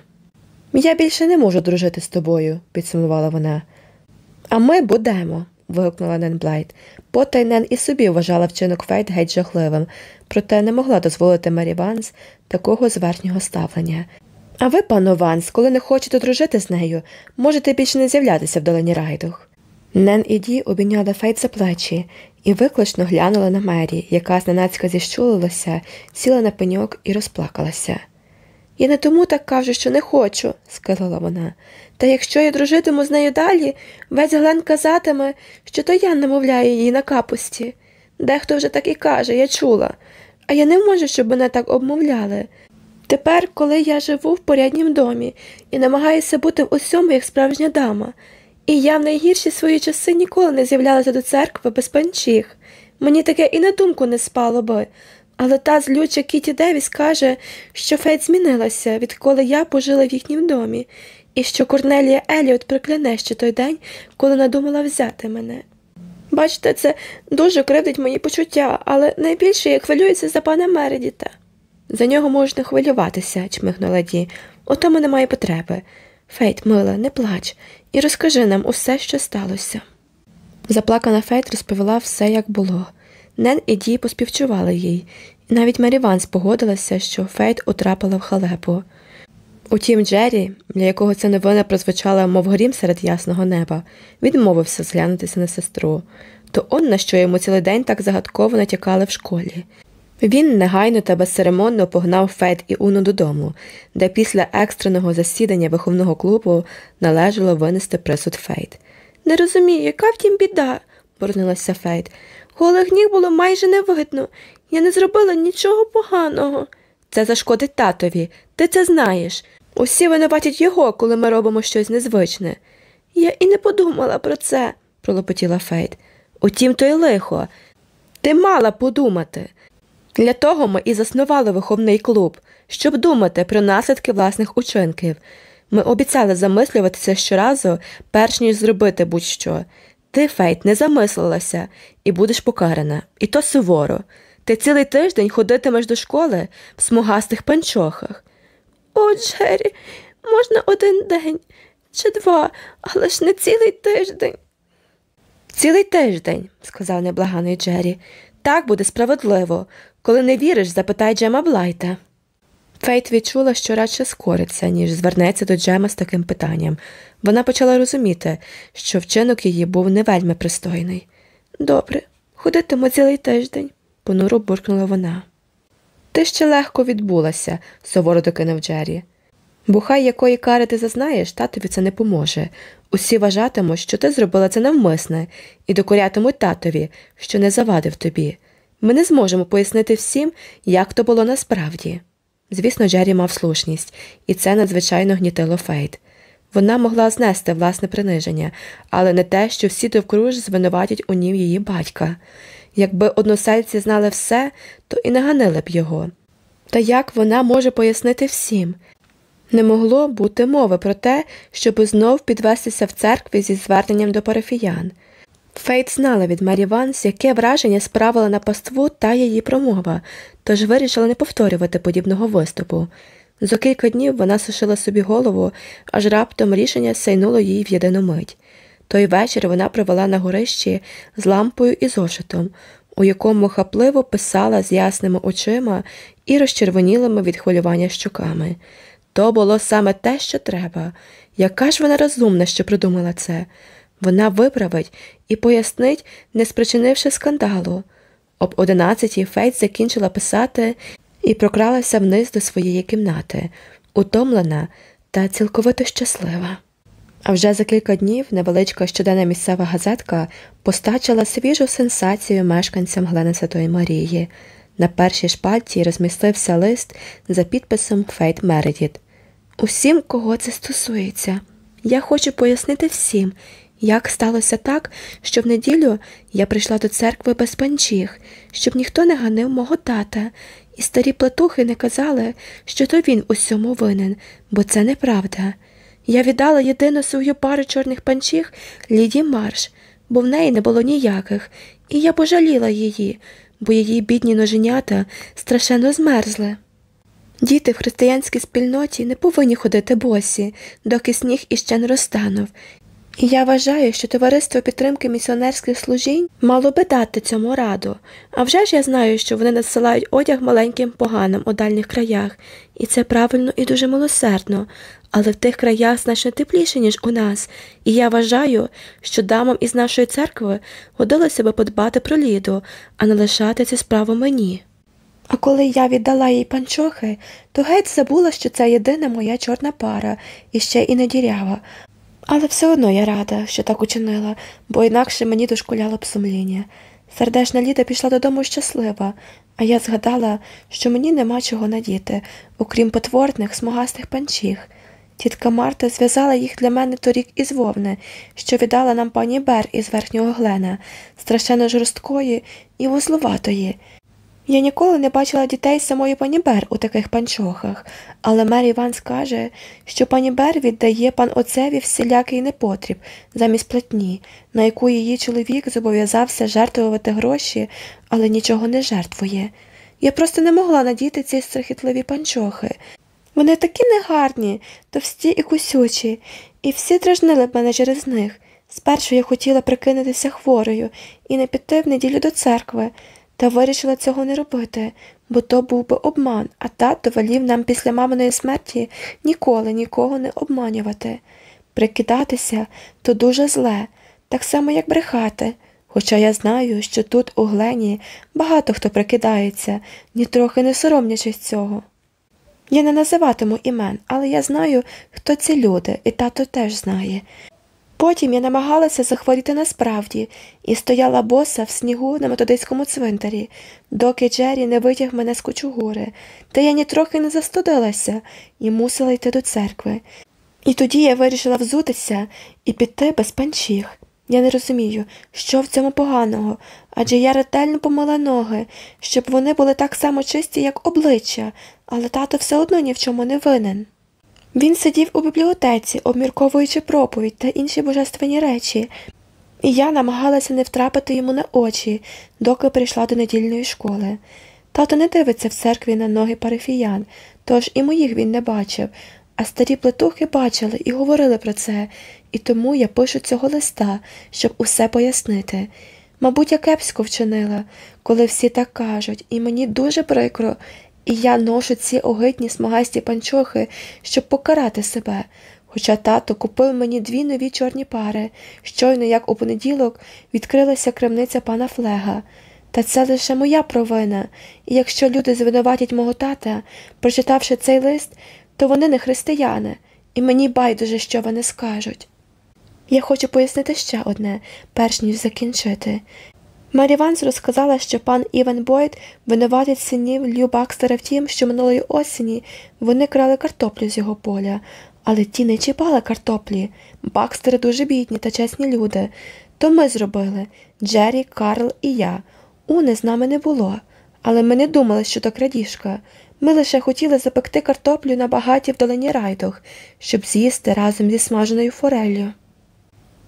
Я більше не можу дружити з тобою, підсумувала вона. А ми будемо. Вигукнула Нен Блайт. Потай Нен і собі вважала вчинок Фейт геть жахливим, проте не могла дозволити Мері Ванс такого зверхнього ставлення. А ви, панно Ванс, коли не хочете дружити з нею, можете більше не з'являтися в Долині Райдуг. Нен і Ді обійняли Фейт за плечі і виклично глянули на Мері, яка зненацька зіщулилася, сіла на пеньок і розплакалася. Я не тому так кажу, що не хочу, сказала вона. Та якщо я дружитиму з нею далі, весь Глен казатиме, що то я намовляю її на капусті. Дехто вже так і каже, я чула, а я не можу, щоб мене так обмовляли. Тепер, коли я живу в поряднім домі і намагаюся бути в усьому, як справжня дама, і я в найгірші свої часи ніколи не з'являлася до церкви без панчіх. Мені таке і на думку не спало би. Але та злюча Кіті Девіс каже, що Фейт змінилася, відколи я пожила в їхнім домі, і що Корнелія Еліот прокляне ще той день, коли надумала взяти мене. Бачите, це дуже кривдить мої почуття, але найбільше я хвилююся за пана Мередіта. За нього можна хвилюватися, чмихнула Ді. У тому немає потреби. Фейт, мила, не плач, і розкажи нам усе, що сталося. Заплакана Фейт розповіла все, як було. Нен і Ді поспівчували їй, і навіть Мері Ванс погодилася, що Фейт утрапила в халепу. Утім, Джері, для якого ця новина прозвучала, мов грім серед ясного неба, відмовився зглянутися на сестру, то он на що йому цілий день так загадково натякали в школі. Він негайно та безцеремонно погнав Фейт і Уну додому, де після екстреного засідання виховного клубу належало винести присуд Фейт. Не розумію, яка в тім біда, боронилася Фейт. Голих ніг було майже не видно. Я не зробила нічого поганого. Це зашкодить татові, ти це знаєш. Усі винуватять його, коли ми робимо щось незвичне. Я і не подумала про це, пролопотіла Фейт. У тім то й лихо. Ти мала подумати. Для того ми і заснували виховний клуб, щоб думати про наслідки власних учинків. Ми обіцяли замислюватися щоразу, перш ніж зробити будь-що. Ти, Фейт, не замислилася і будеш покарана, і то суворо. Ти цілий тиждень ходитимеш до школи в смугастих панчохах. О, Джері, можна один день чи два, але ж не цілий тиждень. Цілий тиждень, сказав неблаганий Джері. Так буде справедливо. Коли не віриш, запитай Джема Блайта. Фейт відчула, що радше скориться, ніж звернеться до Джема з таким питанням. Вона почала розуміти, що вчинок її був не вельми пристойний. Добре, ходитиму цілий тиждень, понуро буркнула вона. Ти ще легко відбулася, суворо докинув Джері. Бухай якої кари ти зазнаєш, татові це не поможе. Усі вважатимуть, що ти зробила це навмисне, і докорятимуть татові, що не завадив тобі. Ми не зможемо пояснити всім, як то було насправді. Звісно, Джері мав слушність, і це надзвичайно гнітило Фейт. Вона могла знести власне приниження, але не те, що всі довкруж звинуватять у нім її батька. Якби односельці знали все, то і не ганили б його. Та як вона може пояснити всім? Не могло бути мови про те, щоби знов підвестися в церкві зі зверненням до парафіян. Фейт знала від Мері Ванс, яке враження справила на паству та її промова, тож вирішила не повторювати подібного виступу. За кілька днів вона сушила собі голову, аж раптом рішення сяйнуло їй в єдину мить. Той вечір вона провела на горищі з лампою і зошитом, у якому хапливо писала з ясними очима і розчервонілими від хвилювання щоками. То було саме те, що треба. Яка ж вона розумна, що придумала це? Вона виправить і пояснить, не спричинивши скандалу. Об одинадцятій Фейт закінчила писати і прокралася вниз до своєї кімнати, утомлена та цілковито щаслива. А вже за кілька днів невеличка щоденна місцева газетка постачила свіжу сенсацію мешканцям Глени Святої Марії. На першій шпальті розмістився лист за підписом Фейт Мередіт. Усім, кого це стосується, я хочу пояснити всім, як сталося так, що в неділю я прийшла до церкви без панчіх, щоб ніхто не ганив мого тата, і старі платухи не казали, що то він усьому винен, бо це неправда. Я віддала єдину свою пару чорних панчіх Ліді Марш, бо в неї не було ніяких, і я пожаліла її, бо її бідні ноженята страшенно змерзли. Діти в християнській спільноті не повинні ходити босі, доки сніг іще не розтанув, і я вважаю, що товариство підтримки місіонерських служінь мало би дати цьому раду. А вже ж я знаю, що вони надсилають одяг маленьким поганим у дальніх краях, і це правильно і дуже милосердно, але в тих краях значно тепліше, ніж у нас, і я вважаю, що дамам із нашої церкви годилося би подбати про ліду, а не лишати цю справу мені. А коли я віддала їй панчохи, то геть забула, що це єдина моя чорна пара і ще і не дірява. Але все одно я рада, що так учинила, бо інакше мені дошкуляло б сумління. Сердешна Ліда пішла додому щаслива, а я згадала, що мені нема чого надіти, окрім потворних смугастих панчіх. Тітка Марта зв'язала їх для мене торік із вовни, що віддала нам пані Бер із верхнього глена, страшенно жорсткої і вузлуватої. Я ніколи не бачила дітей самої пані Бер у таких панчохах, але мер Іван скаже, що пані Бер віддає пан отцеві всілякий непотріб замість платні, на яку її чоловік зобов'язався жертвувати гроші, але нічого не жертвує. Я просто не могла надіти ці страхітливі панчохи. Вони такі негарні, товсті і кусючі, і всі дражнили б мене через них. Спершу я хотіла прикинутися хворою і не піти в неділю до церкви, та вирішила цього не робити, бо то був би обман, а тато велів нам після маминої смерті ніколи нікого не обманювати. Прикидатися то дуже зле, так само, як брехати. Хоча я знаю, що тут, у глені, багато хто прикидається, нітрохи не соромлячись цього. Я не називатиму імен, але я знаю, хто ці люди, і тато теж знає. Потім я намагалася захворіти насправді і стояла боса в снігу на методицькому цвинтарі, доки Джері не витяг мене з кучугури, та я нітрохи не застудилася і мусила йти до церкви. І тоді я вирішила взутися і піти без панчіх. Я не розумію, що в цьому поганого, адже я ретельно помила ноги, щоб вони були так само чисті, як обличчя, але тато все одно ні в чому не винен. Він сидів у бібліотеці, обмірковуючи проповідь та інші божественні речі, і я намагалася не втрапити йому на очі, доки прийшла до недільної школи. Тато не дивиться в церкві на ноги парафіян, тож і моїх він не бачив, а старі плетухи бачили і говорили про це, і тому я пишу цього листа, щоб усе пояснити. Мабуть, я кепсько вчинила, коли всі так кажуть, і мені дуже прикро, і я ношу ці огидні смагасті панчохи, щоб покарати себе. Хоча тато купив мені дві нові чорні пари, щойно, як у понеділок, відкрилася крамниця пана Флега. Та це лише моя провина, і якщо люди звинуватять мого тата, прочитавши цей лист, то вони не християни, і мені байдуже, що вони скажуть. Я хочу пояснити ще одне, перш ніж закінчити. Мері Ванс розказала, що пан Іван Бойд винуватить синів Лью Бакстера в тім, що минулої осені вони крали картоплю з його поля, але ті не чіпали картоплі. Бакстери дуже бідні та чесні люди. То ми зробили Джері, Карл і я. Уни з нами не було, але ми не думали, що то крадіжка. Ми лише хотіли запекти картоплю на багаті в долині райдох, щоб з'їсти разом зі смаженою фореллю.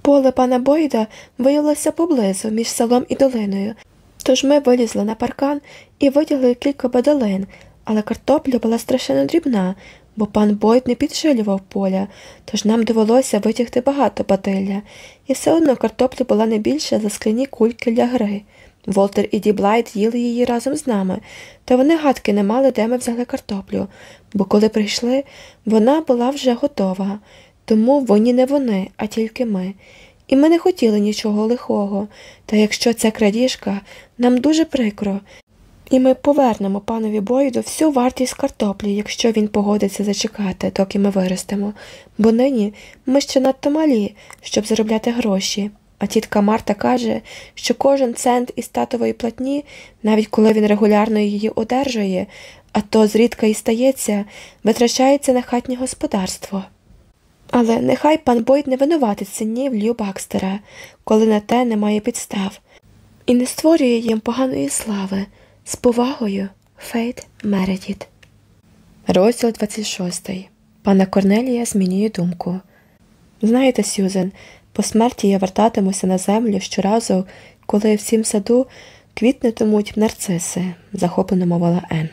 Поле пана Бойда виявилося поблизу між селом і долиною, тож ми вилізли на паркан і витягли кілька бадалин, але картопля була страшенно дрібна, бо пан Бойд не підшилював поля, тож нам довелося витягти багато батилля, і все одно картопля була не більше за скляні кульки для гри. Волтер і Ді Блайт їли її разом з нами, та вони гадки не мали, де ми взяли картоплю, бо коли прийшли, вона була вже готова. Тому вони не винні, а тільки ми. І ми не хотіли нічого лихого, та якщо це крадіжка, нам дуже прикро, і ми повернемо панові Бойду всю вартість картоплі, якщо він погодиться зачекати, доки ми виростемо, бо нині ми ще надто малі, щоб заробляти гроші. А тітка Марта каже, що кожен цент із татової платні, навіть коли він регулярно її одержує, а то зрідка і стається, витрачається на хатнє господарство. Але нехай пан Бойд не винуватить синів Лью Бакстера, коли на те немає підстав, і не створює їм поганої слави з повагою Фейт Мередіт. Розділ 26. Пана Корнелія змінює думку. Знаєте, Сюзен, по смерті я вертатимуся на землю щоразу, коли в цім саду квітнетимуть нарциси, захоплено мовила Ен.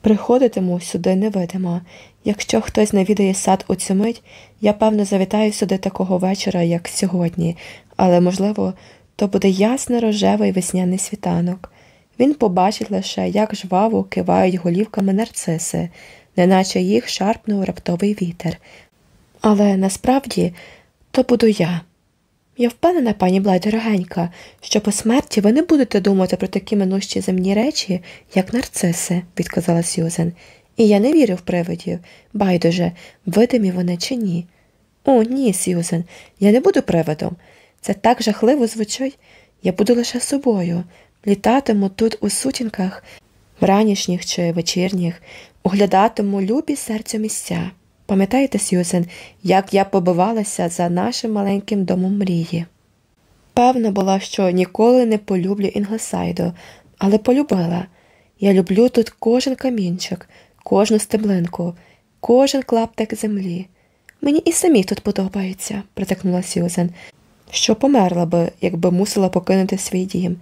Приходитиму сюди невидимо. Якщо хтось навідає сад у цю мить, я певно завітаю сюди такого вечора, як сьогодні, але, можливо, то буде ясно рожевий весняний світанок. Він побачить лише, як жваво кивають голівками нарциси, неначе їх шарпнув раптовий вітер. Але насправді то буду я. Я впевнена, пані Блай, дорогенька, що по смерті ви не будете думати про такі минущі земні речі, як нарциси, відказала Сьюзен. І я не вірю в привидів. Байдуже, видимі вони чи ні. О, ні, Сьюзен, я не буду привидом. Це так жахливо звучить. Я буду лише собою. Літатиму тут у сутінках, вранішніх чи вечірніх, оглядатиму любі серцю місця. Пам'ятаєте, Сьюзен, як я побивалася за нашим маленьким домом мрії? Певна була, що ніколи не полюблю Інглесайду, але полюбила. Я люблю тут кожен камінчик, кожну стеблинку, кожен клаптик землі. Мені і самі тут подобається, протикнула Сьюзен, що померла би, якби мусила покинути свій дім.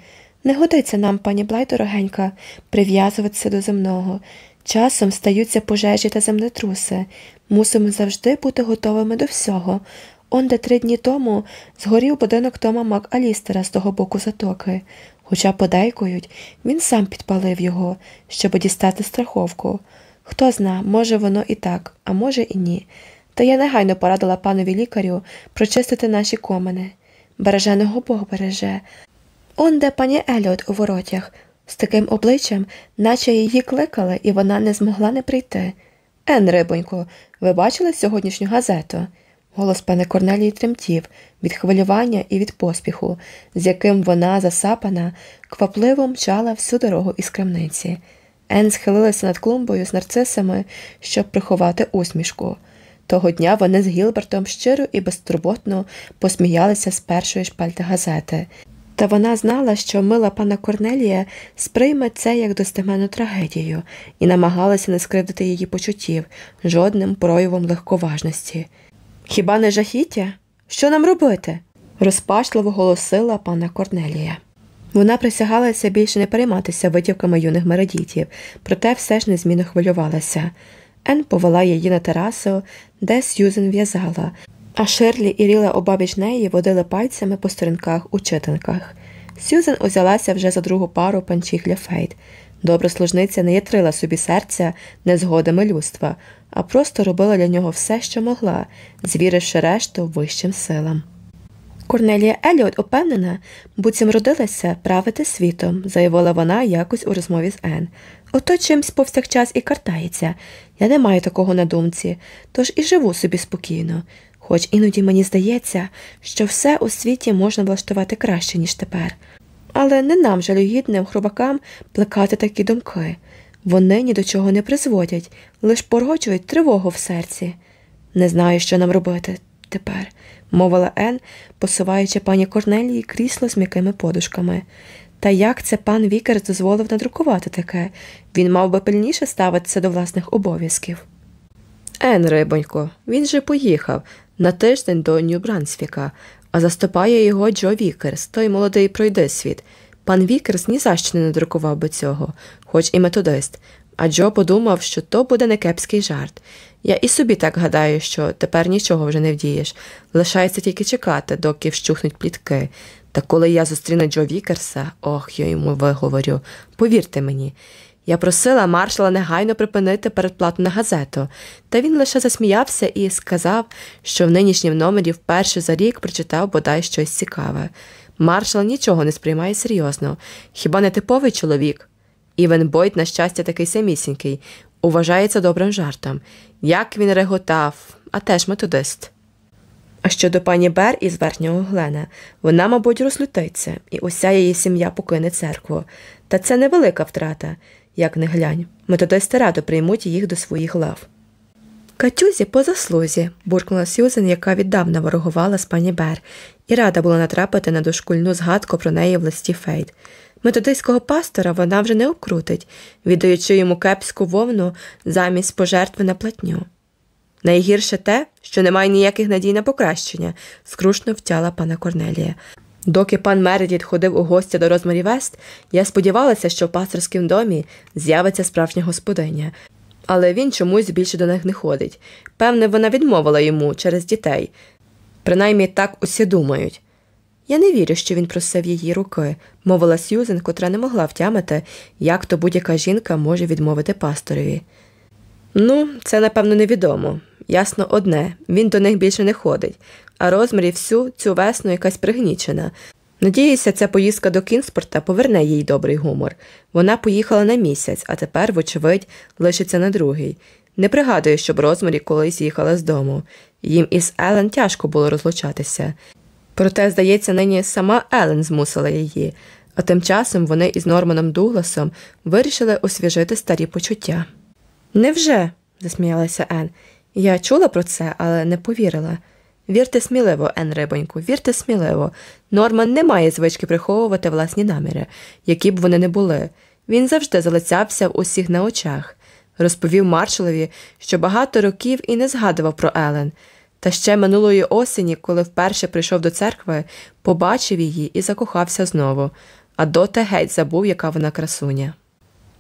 Не годиться нам, пані Блай, дорогенька, прив'язуватися до земного. Часом стаються пожежі та землетруси. Мусимо завжди бути готовими до всього. Он де три дні тому згорів будинок Тома Мак Алістера з того боку затоки. Хоча подейкують, він сам підпалив його, щоб дістати страховку. Хто зна, може воно і так, а може і ні. Та я негайно порадила панові лікарю прочистити наші комини. Береженого Бог береже. Он де пані Еліот у воротях, з таким обличчям, наче її кликали, і вона не змогла не прийти. Ен, рибонько, ви бачили сьогоднішню газету? Голос пане Корнелії тремтів від хвилювання і від поспіху, з яким вона, засапана, квапливо мчала всю дорогу із крамниці. Ен схилилася над клумбою з нарцисами, щоб приховати усмішку. Того дня вони з Гілбертом щиро і безтурботно посміялися з першої шпальти газети, та вона знала, що мила пана Корнелія сприйме це як достеменну трагедію і намагалася не скривдити її почуттів жодним проявом легковажності. Хіба не жахіття? Що нам робити? розпачливо голосила панна Корнелія. Вона присягалася більше не перейматися витівками юних Мередітів, проте все ж незмінно хвилювалася. Ен повела її на терасу, де Сьюзен в'язала, а Ширлі і Ріла обабіч неї водили пальцями по сторінках у читанках. Сюзен узялася вже за другу пару панчіх для Фейт. Добра служниця не ятрила собі серця незгодами людства, а просто робила для нього все, що могла, звіривши решту вищим силам. Корнелія Еліот упевнена, буцім родилася правити світом, заявила вона якось у розмові з Ен. Ото чимсь повсякчас і картається. Я не маю такого на думці, тож і живу собі спокійно хоч іноді мені здається, що все у світі можна влаштувати краще, ніж тепер. Але не нам, жалюгідним хробакам, плекати такі думки. Вони ні до чого не призводять, лиш породжують тривогу в серці. Не знаю, що нам робити тепер, мовила Ен, посуваючи пані Корнелії крісло з м'якими подушками. Та як це пан Вікер дозволив надрукувати таке? Він мав би пильніше ставитися до власних обов'язків. Ен, рибонько, він же поїхав на тиждень до Нью-Брансвіка, а заступає його Джо Вікерс, той молодий пройде світ. Пан Вікерс ні за що не надрукував би цього, хоч і методист. А Джо подумав, що то буде не кепський жарт. Я і собі так гадаю, що тепер нічого вже не вдієш. Лишається тільки чекати, доки вщухнуть плітки. Та коли я зустріну Джо Вікерса, ох, я йому виговорю, повірте мені, я просила маршала негайно припинити передплату на газету, та він лише засміявся і сказав, що в нинішнім номері вперше за рік прочитав бодай щось цікаве. Маршал нічого не сприймає серйозно, хіба не типовий чоловік? Івен Бойт, на щастя, такий самісінький, уважається добрим жартом. Як він реготав, а теж методист. А щодо пані Бер із верхнього Глена, вона, мабуть, розлютиться, і уся її сім'я покине церкву. Та це невелика втрата як не глянь. Методисти радо приймуть їх до своїх лав. Катюзі по заслузі, буркнула Сюзен, яка віддавна ворогувала з пані Бер, і рада була натрапити на дошкульну згадку про неї в листі Фейт. Методистського пастора вона вже не обкрутить, віддаючи йому кепську вовну замість пожертви на платню. Найгірше те, що немає ніяких надій на покращення, скрушно втяла пана Корнелія. Доки пан Мередіт ходив у гості до Розмарі Вест, я сподівалася, що в пасторському домі з'явиться справжня господиня, але він чомусь більше до них не ходить. Певне, вона відмовила йому через дітей. Принаймні так усі думають. Я не вірю, що він просив її руки, мовила Сьюзен, котра не могла втямити, як то будь-яка жінка може відмовити пасторові. Ну, це, напевно, невідомо. ясно одне він до них більше не ходить, а розмірі всю цю весну якась пригнічена. Надіюся, ця поїздка до Кінспорта поверне їй добрий гумор. Вона поїхала на місяць, а тепер, вочевидь, лишиться на другий. Не пригадую, щоб Розмарі колись їхала з дому. Їм із Елен тяжко було розлучатися. Проте, здається, нині сама Елен змусила її, а тим часом вони із Норманом Дугласом вирішили освіжити старі почуття. Невже? засміялася Ен. Я чула про це, але не повірила. Вірте сміливо, Ен Рибоньку, вірте сміливо. Норман не має звички приховувати власні наміри, які б вони не були. Він завжди залицявся усіх на очах. Розповів Маршалові, що багато років і не згадував про Елен. Та ще минулої осені, коли вперше прийшов до церкви, побачив її і закохався знову, а доти геть забув, яка вона красуня.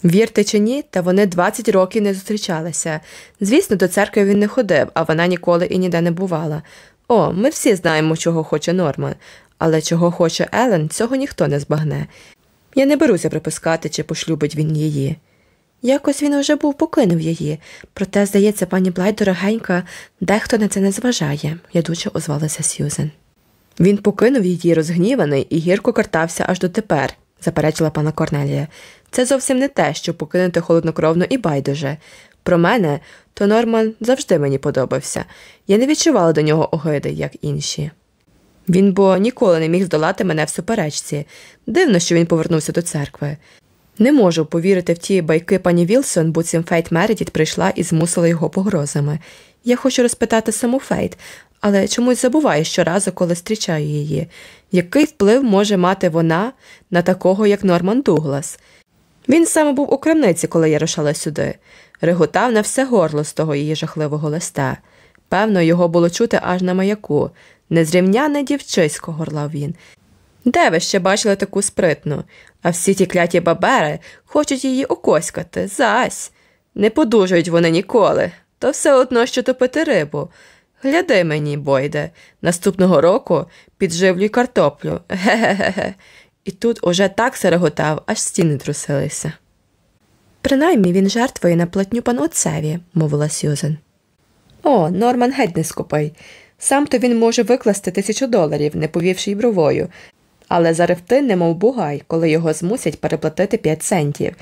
Вірте чи ні, та вони 20 років не зустрічалися. Звісно, до церкви він не ходив, а вона ніколи і ніде не бувала. О, ми всі знаємо, чого хоче Норман, але чого хоче Елен, цього ніхто не збагне. Я не беруся припускати, чи пошлюбить він її. Якось він уже був покинув її, проте, здається, пані Блайт дорогенька, дехто на це не зважає, ядуче озвалася Сьюзен. Він покинув її розгніваний і гірко картався аж дотепер, заперечила пана Корнелія. Це зовсім не те, що покинути холоднокровно і байдуже. Про мене, то Норман завжди мені подобався. Я не відчувала до нього огиди, як інші. Він бо ніколи не міг здолати мене в суперечці. Дивно, що він повернувся до церкви. Не можу повірити в ті байки пані Вілсон, буцім Фейт Мередіт прийшла і змусила його погрозами. Я хочу розпитати саму Фейт, але чомусь забуваю щоразу, коли зустрічаю її. Який вплив може мати вона на такого, як Норман Дуглас? Він саме був у крамниці, коли я рушала сюди, реготав на все горло з того її жахливого листа. Певно, його було чути аж на маяку. Незрівняне дівчисько, горлав він. Де ви ще бачили таку спритну? А всі ті кляті бабери хочуть її окоськати, зась. Не подужують вони ніколи, то все одно, що топити рибу. Гляди мені, Бойде, наступного року підживлюй картоплю. Ге-ге-ге. І тут уже так зареготав, аж стіни трусилися. Принаймні він жертвує на платню пан отцеві, мовила Сюзен. О, Норман геть не скупий. Сам то він може викласти тисячу доларів, не повівши й бровою, але заревти немов бугай, коли його змусять переплатити п'ять центів,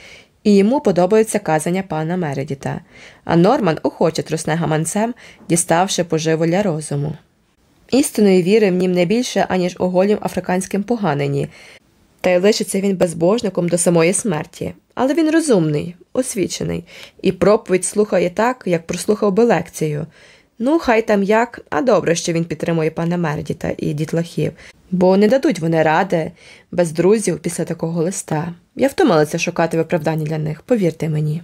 і йому подобаються казання пана Мередіта, а Норман охоче трусне гаманцем, діставши поживу для розуму. Істинної віри в нім не більше, аніж у голім африканським поганині, та й лишиться він безбожником до самої смерті. Але він розумний, освічений, і проповідь слухає так, як прослухав би лекцію. Ну, хай там як, а добре, що він підтримує пана Мердіта і дітлахів, бо не дадуть вони ради без друзів після такого листа. Я втомилася шукати виправдання для них, повірте мені.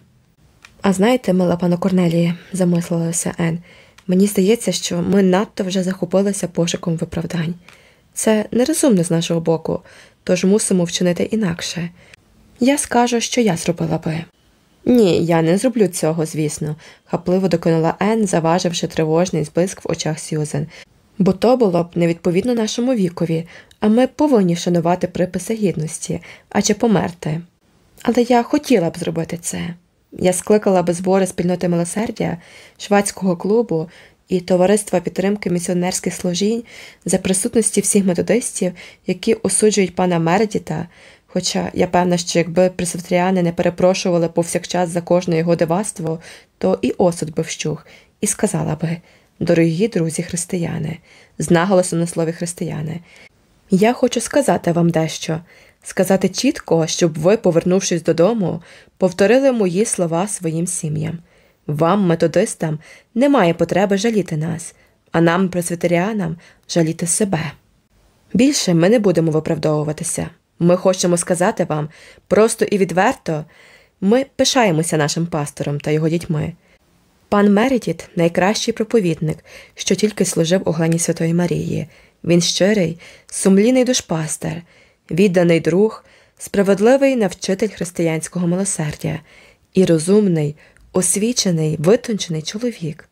А знаєте, мила пана Корнелія, замислилася Ен, мені здається, що ми надто вже захопилися пошуком виправдань. Це нерозумно з нашого боку, тож мусимо вчинити інакше. Я скажу, що я зробила би. Ні, я не зроблю цього, звісно, хапливо докинула Ен, заваживши тривожний зблиск в очах Сьюзен. Бо то було б невідповідно нашому вікові, а ми повинні вшанувати приписи гідності, а чи померти. Але я хотіла б зробити це. Я скликала би збори спільноти милосердя, швадського клубу і товариства підтримки місіонерських служінь за присутності всіх методистів, які осуджують пана Мередіта, Хоча я певна, що якби пресвітеріани не перепрошували повсякчас за кожне його дивацтво, то і осуд би вщух, і сказала би дорогі друзі християни, з на слові християни, я хочу сказати вам дещо, сказати чітко, щоб ви, повернувшись додому, повторили мої слова своїм сім'ям. Вам, методистам, немає потреби жаліти нас, а нам, пресвітеріанам, жаліти себе. Більше ми не будемо виправдовуватися. Ми хочемо сказати вам просто і відверто ми пишаємося нашим пастором та його дітьми. Пан Мередіт найкращий проповідник, що тільки служив у глані Святої Марії. Він щирий, сумлінний душпастер, відданий друг, справедливий навчитель християнського милосердя і розумний, освічений, витончений чоловік,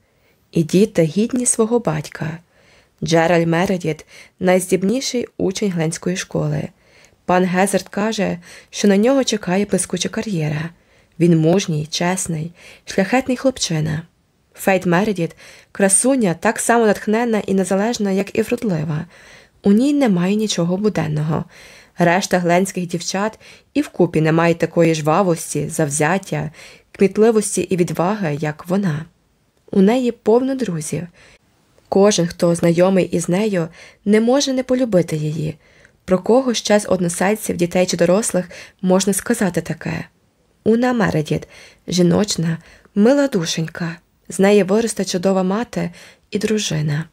і діти гідні свого батька. Джераль Мередіт найздібніший учень Гленської школи. Пан Гезерт каже, що на нього чекає блискуча кар'єра. Він мужній, чесний, шляхетний хлопчина. Фейт Мередіт красуня так само натхненна і незалежна, як і вродлива. У ній немає нічого буденного. Решта гленських дівчат і вкупі не мають такої жвавості, завзяття, кмітливості і відваги, як вона. У неї повно друзів. Кожен, хто знайомий із нею, не може не полюбити її. Про кого ще з односельців, дітей чи дорослих можна сказати таке? Уна Мередіт, жіночна, мила душенька, з неї виросте чудова мати і дружина.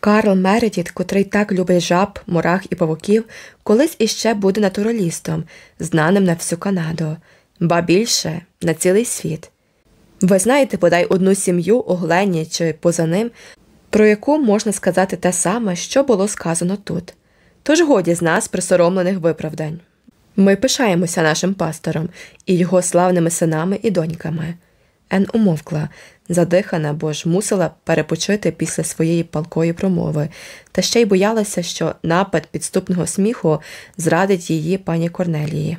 Карл Мередіт, котрий так любить жаб, мурах і павуків, колись іще буде натуралістом, знаним на всю Канаду, ба більше на цілий світ. Ви знаєте бодай одну сім'ю у Глені чи поза ним, про яку можна сказати те саме, що було сказано тут. Тож годі з нас присоромлених виправдань. Ми пишаємося нашим пастором і його славними синами і доньками. Ен умовкла, задихана, бо ж мусила перепочити після своєї палкої промови, та ще й боялася, що напад підступного сміху зрадить її пані Корнелії.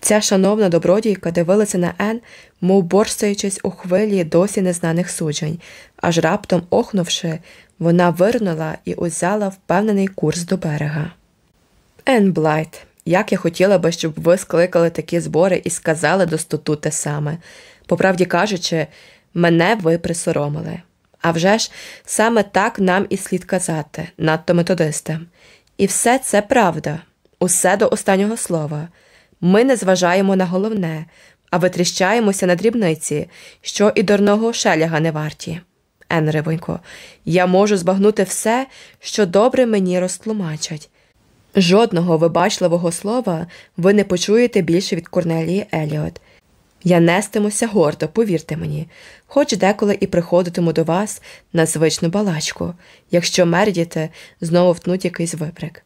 Ця шановна добродійка дивилася на Ен, мов борсаючись у хвилі досі незнаних суджень, аж раптом охнувши, вона вирнула і узяла впевнений курс до берега. Ен Блайт, як я хотіла би, щоб ви скликали такі збори і сказали достоту те саме. По правді кажучи, мене ви присоромили. А вже ж, саме так нам і слід казати, надто методистам. І все це правда, усе до останнього слова. Ми не зважаємо на головне, а витріщаємося на дрібниці, що і дурного шеляга не варті. Енривонько, я можу збагнути все, що добре мені розтлумачать. Жодного вибачливого слова ви не почуєте більше від Корнелії Еліот. Я нестимуся гордо, повірте мені, хоч деколи і приходитиму до вас на звичну балачку, якщо мердіте, знову втнуть якийсь вибрик.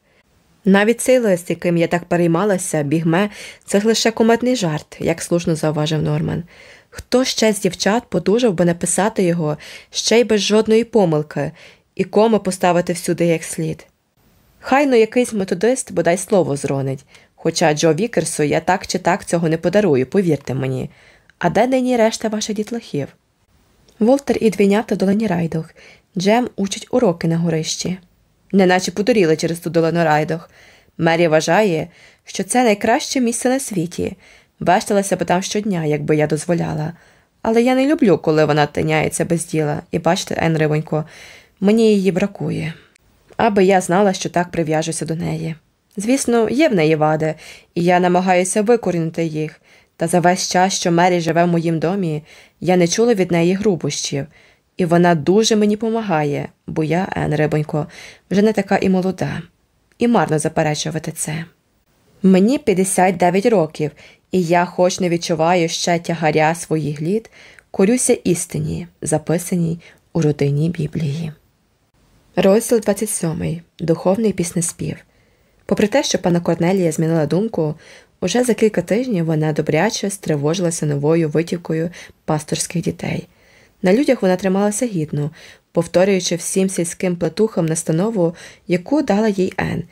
Навіть цей лист, яким я так переймалася, бігме, це лише кумедний жарт, як слушно зауважив Норман. Хто ще з дівчат подужав би написати його ще й без жодної помилки, і кому поставити всюди як слід? Хайно якийсь методист бодай слово зронить, хоча Джо Вікерсу я так чи так цього не подарую, повірте мені. А де нині решта ваших дітлахів? Волтер і двійнята долині райдух. Джем учить уроки на горищі. Неначе подуріли через ту долину райдух. Мері вважає, що це найкраще місце на світі. Вешталася б там щодня, якби я дозволяла. Але я не люблю, коли вона тиняється без діла, і бачите, Енривонько, мені її бракує. Аби я знала, що так прив'яжуся до неї. Звісно, є в неї вади, і я намагаюся викорінити їх, та за весь час, що Мері живе в моїм домі, я не чула від неї грубощів, і вона дуже мені помагає, бо я, Ен Рибонько, вже не така і молода, і марно заперечувати це. Мені 59 років, і я, хоч не відчуваю ще тягаря своїх літ, корюся істині, записаній у родині Біблії. Розділ 27. Духовний піснеспів. Попри те, що пана Корнелія змінила думку, уже за кілька тижнів вона добряче стривожилася новою витівкою пасторських дітей. На людях вона трималася гідно, повторюючи всім сільським платухам настанову, яку дала їй Ен,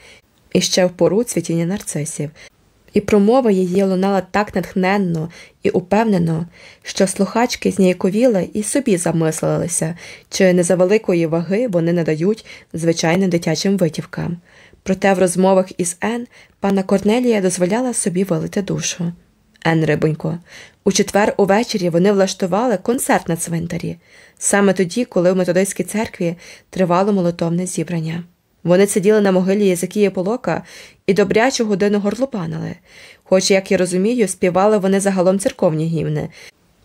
і ще в пору цвітіння нарцисів, і промова її лунала так натхненно і упевнено, що слухачки зніяковіли і собі замислилися, чи не за великої ваги вони надають звичайним дитячим витівкам. Проте в розмовах із Ен пана Корнелія дозволяла собі вилити душу. Ен Рибонько, у четвер увечері вони влаштували концерт на цвинтарі, саме тоді, коли в методистській церкві тривало молотовне зібрання. Вони сиділи на могилі Єзикія Полока і добрячу годину горлопанили, хоч, як я розумію, співали вони загалом церковні гімни.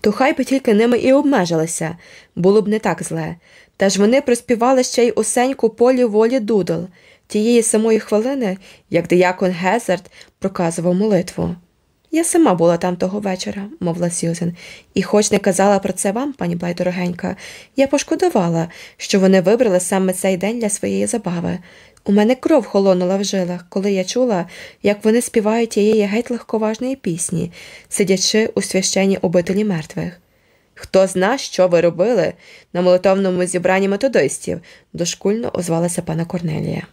То хай би тільки ними і обмежилися, було б не так зле. Та ж вони проспівали ще й усеньку полі волі дудл, тієї самої хвилини, як диякон Гезард проказував молитву. Я сама була там того вечора, мовила Сюзен, і хоч не казала про це вам, пані Блай дорогенька, я пошкодувала, що вони вибрали саме цей день для своєї забави. У мене кров холонула в жилах, коли я чула, як вони співають тієї геть легковажної пісні, сидячи у священній обителі мертвих. Хто зна, що ви робили на молитовному зібранні методистів, дошкульно озвалася пана Корнелія.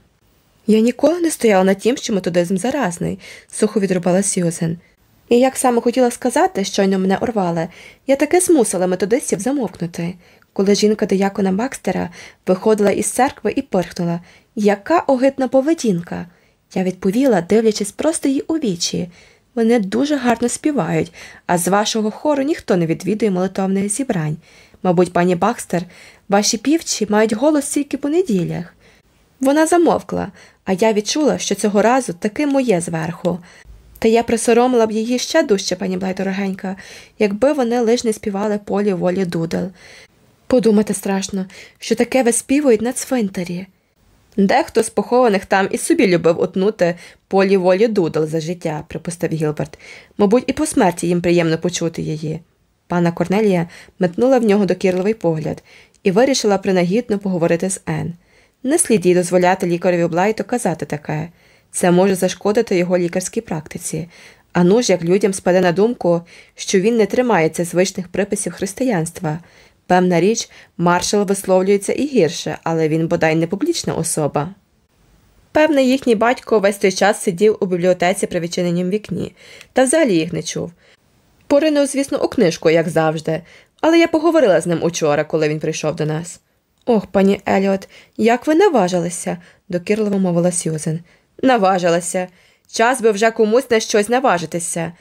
Я ніколи не стояла на тім, що методизм заразний, сухо відрубала Сьюзен. І як саме хотіла сказати, щойно мене урвали, я таки змусила методистів замовкнути. коли жінка диякона Бакстера виходила із церкви і пирхнула Яка огидна поведінка? Я відповіла, дивлячись просто їй у вічі. Вони дуже гарно співають, а з вашого хору ніхто не відвідує молитовних зібрань. Мабуть, пані Бакстер, ваші півчі мають голос тільки по неділях. Вона замовкла, а я відчула, що цього разу таки моє зверху. Та я присоромила б її ще дужче, пані Блайдорогенька, якби вони лиш не співали полі волі дудел. Подумати страшно, що таке виспівують на цвинтарі. Дехто з похованих там і собі любив утнути полі волі дудел за життя, припустив Гілберт. Мабуть, і по смерті їм приємно почути її. Пана Корнелія метнула в нього докірливий погляд і вирішила принагідно поговорити з Ен. Не слід їй дозволяти лікареві Блайту казати таке. Це може зашкодити його лікарській практиці. А ну ж, як людям спаде на думку, що він не тримається звичних приписів християнства. Певна річ, маршал висловлюється і гірше, але він бодай не публічна особа. Певне, їхній батько весь той час сидів у бібліотеці при відчиненім вікні, та взагалі їх не чув. Поринув, звісно, у книжку, як завжди, але я поговорила з ним учора, коли він прийшов до нас. Ох, пані Еліот, як ви наважилися, докірливо мовила Сюзен. Наважилася. Час би вже комусь на щось наважитися.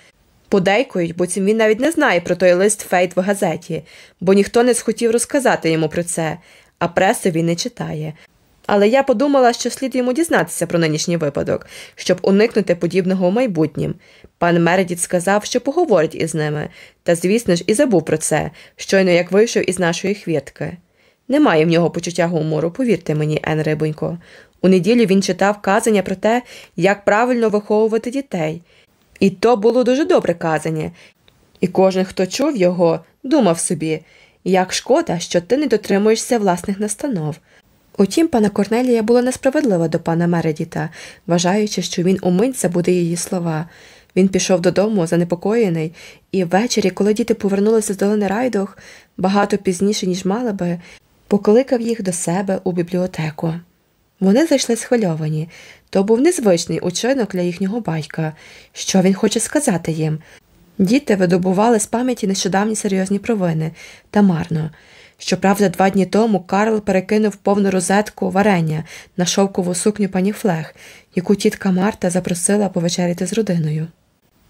Подейкують, буцім він навіть не знає про той лист Фейт в газеті, бо ніхто не схотів розказати йому про це, а преси він не читає. Але я подумала, що слід йому дізнатися про нинішній випадок, щоб уникнути подібного у майбутнім. Пан Мередіт сказав, що поговорить із ними, та, звісно ж, і забув про це, щойно як вийшов із нашої хвіртки. Немає в нього почуття гумору, повірте мені, Ен Рибонько. У неділю він читав казання про те, як правильно виховувати дітей. І то було дуже добре казання. І кожен, хто чув його, думав собі, як шкода, що ти не дотримуєшся власних настанов. Утім, пана Корнелія була несправедлива до пана Мередіта, вважаючи, що він умить забуде її слова. Він пішов додому, занепокоєний, і ввечері, коли діти повернулися з долини райдох, багато пізніше, ніж мали би, покликав їх до себе у бібліотеку. Вони зайшли схвильовані. То був незвичний учинок для їхнього батька. Що він хоче сказати їм? Діти видобували з пам'яті нещодавні серйозні провини та марно. Щоправда, два дні тому Карл перекинув повну розетку варення на шовкову сукню пані Флех, яку тітка Марта запросила повечеряти з родиною.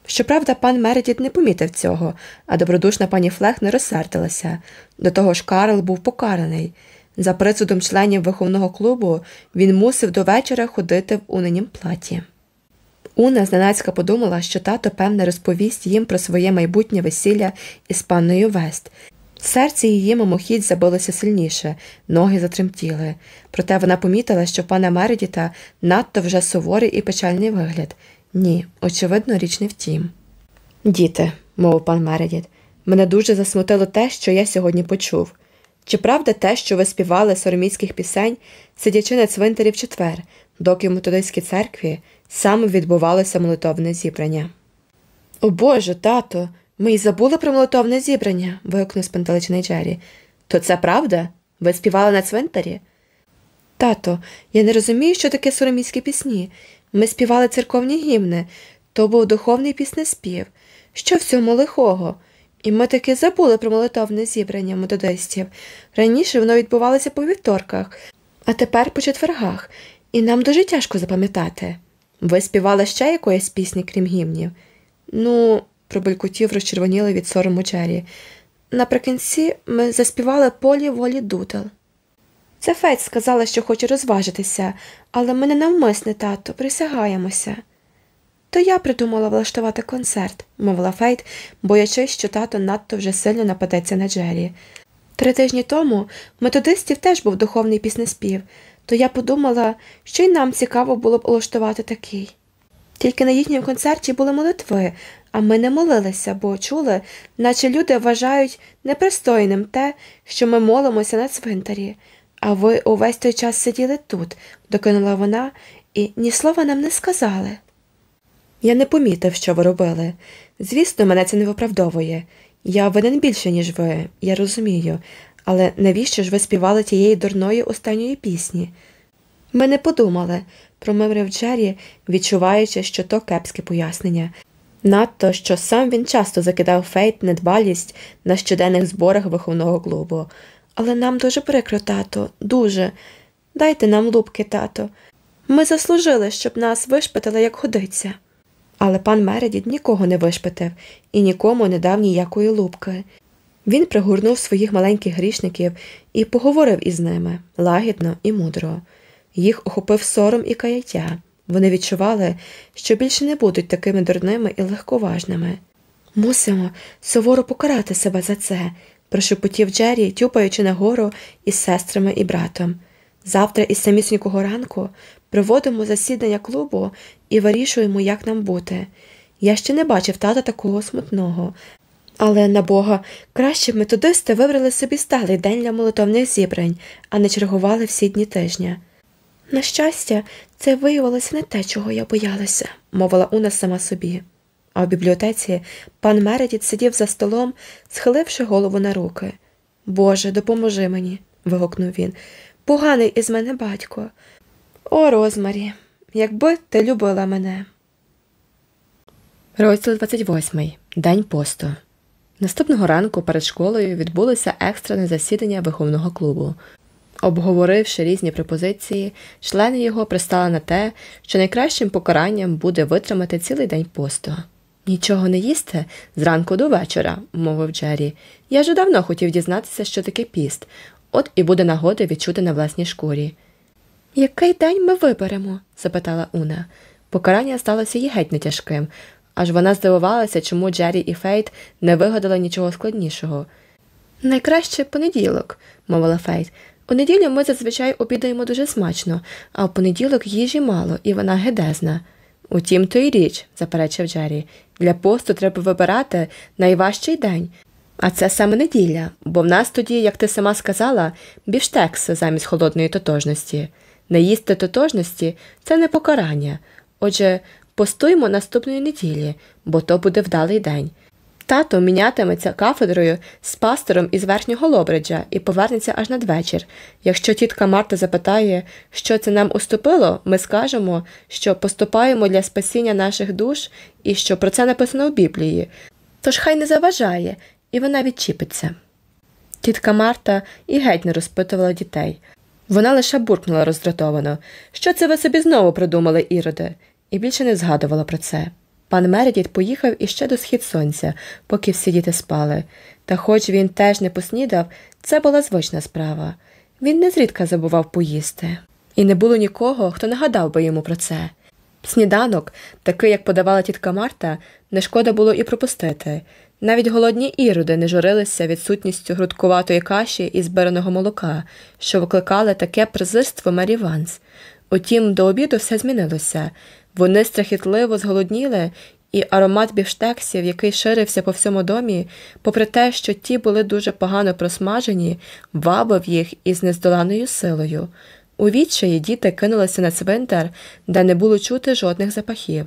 Щоправда, пан Мередіт не помітив цього, а добродушна пані Флех не розсердилася. До того ж, Карл був покараний. За присудом членів виховного клубу він мусив до вечора ходити в уненім платі. Уна зненацька подумала, що тато, певне, розповість їм про своє майбутнє весілля із панною Вест. Серце її мимохідь забилося сильніше, ноги затремтіли, проте вона помітила, що пана Мередіта надто вже суворий і печальний вигляд. Ні, очевидно, річ не втім. Діти, мовив пан Мередіт, мене дуже засмутило те, що я сьогодні почув. Чи правда те, що ви співали сороміцьких пісень, сидячи на цвинтарі в четвер, доки в методистській церкві саме відбувалося молитовне зібрання? О Боже, тато, ми й забули про молитовне зібрання. вигукнув спантеличений Джері. То це правда? Ви співали на цвинтарі? Тато, я не розумію, що таке сороміцькі пісні. Ми співали церковні гімни, то був духовний піснеспів. Що в цьому лихого? І ми таки забули про молитовне зібрання методистів. Раніше воно відбувалося по вівторках, а тепер по четвергах, і нам дуже тяжко запам'ятати. Ви співали ще якоїсь пісні, крім гімнів? Ну, пробелькотів розчервоніли від сорому Джері. Наприкінці ми заспівали полі волі дутел. Це Фець сказала, що хоче розважитися, але ми не навмисне, тато, присягаємося. То я придумала влаштувати концерт, мовила Фейт, боячись, що тато надто вже сильно нападеться на Джері. Три тижні тому методистів теж був духовний піснеспів, то я подумала, що й нам цікаво було б влаштувати такий. Тільки на їхньому концерті були молитви, а ми не молилися, бо чули, наче люди вважають непристойним те, що ми молимося на цвинтарі. А ви увесь той час сиділи тут, докинула вона, і ні слова нам не сказали. Я не помітив, що ви робили. Звісно, мене це не виправдовує. Я винен більше, ніж ви, я розумію, але навіщо ж ви співали тієї дурної останньої пісні? Ми не подумали, промимрив Джері, відчуваючи, що то кепське пояснення. Надто, що сам він часто закидав фейт недбалість на щоденних зборах виховного клубу, Але нам дуже прикро, тато, дуже. Дайте нам лупки, тато. Ми заслужили, щоб нас вишпитали, як годиться. Але пан Мередіт нікого не вишпитив і нікому не дав ніякої лупки. Він пригорнув своїх маленьких грішників і поговорив із ними лагідно і мудро. Їх охопив сором і каяття. Вони відчували, що більше не будуть такими дурними і легковажними. Мусимо суворо покарати себе за це, прошепотів Джері, тюпаючи нагору із сестрами і братом. Завтра із самісінького ранку проводимо засідання клубу і вирішуємо, як нам бути. Я ще не бачив тата такого смутного. Але на Бога, краще б методисти вибрали собі сталий день для молитовних зібрань, а не чергували всі дні тижня. На щастя, це виявилося не те, чого я боялася, мовила Уна сама собі. А в бібліотеці пан Мередіт сидів за столом, схиливши голову на руки. Боже, допоможи мені. вигукнув він. Поганий із мене батько. О, Розмарі, якби ти любила мене. Розділ 28. День посту. Наступного ранку перед школою відбулося екстрене засідання виховного клубу. Обговоривши різні пропозиції, члени його пристали на те, що найкращим покаранням буде витримати цілий день посту. Нічого не їсти зранку до вечора, мовив Джері. Я вже давно хотів дізнатися, що таке піст, от і буде нагода відчути на власній шкурі. Який день ми виберемо? запитала Уна. Покарання сталося їй геть не тяжким, аж вона здивувалася, чому Джері і Фейт не вигадали нічого складнішого. Найкраще понеділок, мовила Фейт. У неділю ми зазвичай обідаємо дуже смачно, а в понеділок їжі мало, і вона огидезна. У тім то й річ, заперечив Джері. Для посту треба вибирати найважчий день. А це саме неділя, бо в нас тоді, як ти сама сказала, біфштекс замість холодної тотожності. Не їсти тотожності це не покарання. Отже, постуємо наступної неділі, бо то буде вдалий день. Тато мінятиметься кафедрою з пастором із верхнього Лобриджа і повернеться аж надвечір. Якщо тітка Марта запитає, що це нам уступило, ми скажемо, що поступаємо для спасіння наших душ і що про це написано в Біблії. Тож хай не заважає, і вона відчіпиться. Тітка Марта і геть не розпитувала дітей. Вона лише буркнула роздратовано, що це ви собі знову придумали, Іроде, і більше не згадувала про це. Пан Мередіт поїхав іще до схід сонця, поки всі діти спали, та хоч він теж не поснідав, це була звична справа. Він не зрідка забував поїсти, і не було нікого, хто нагадав би йому про це. Сніданок, такий, як подавала тітка Марта, не шкода було і пропустити. Навіть голодні іроди не журилися відсутністю грудкуватої каші і збираного молока, що викликали таке презирство Мері Ванс. Утім, до обіду все змінилося. Вони страхітливо зголодніли, і аромат бівштексів, який ширився по всьому домі, попри те, що ті були дуже погано просмажені, вабив їх із нездоланою силою. У відчаї діти кинулися на цвинтар, де не було чути жодних запахів.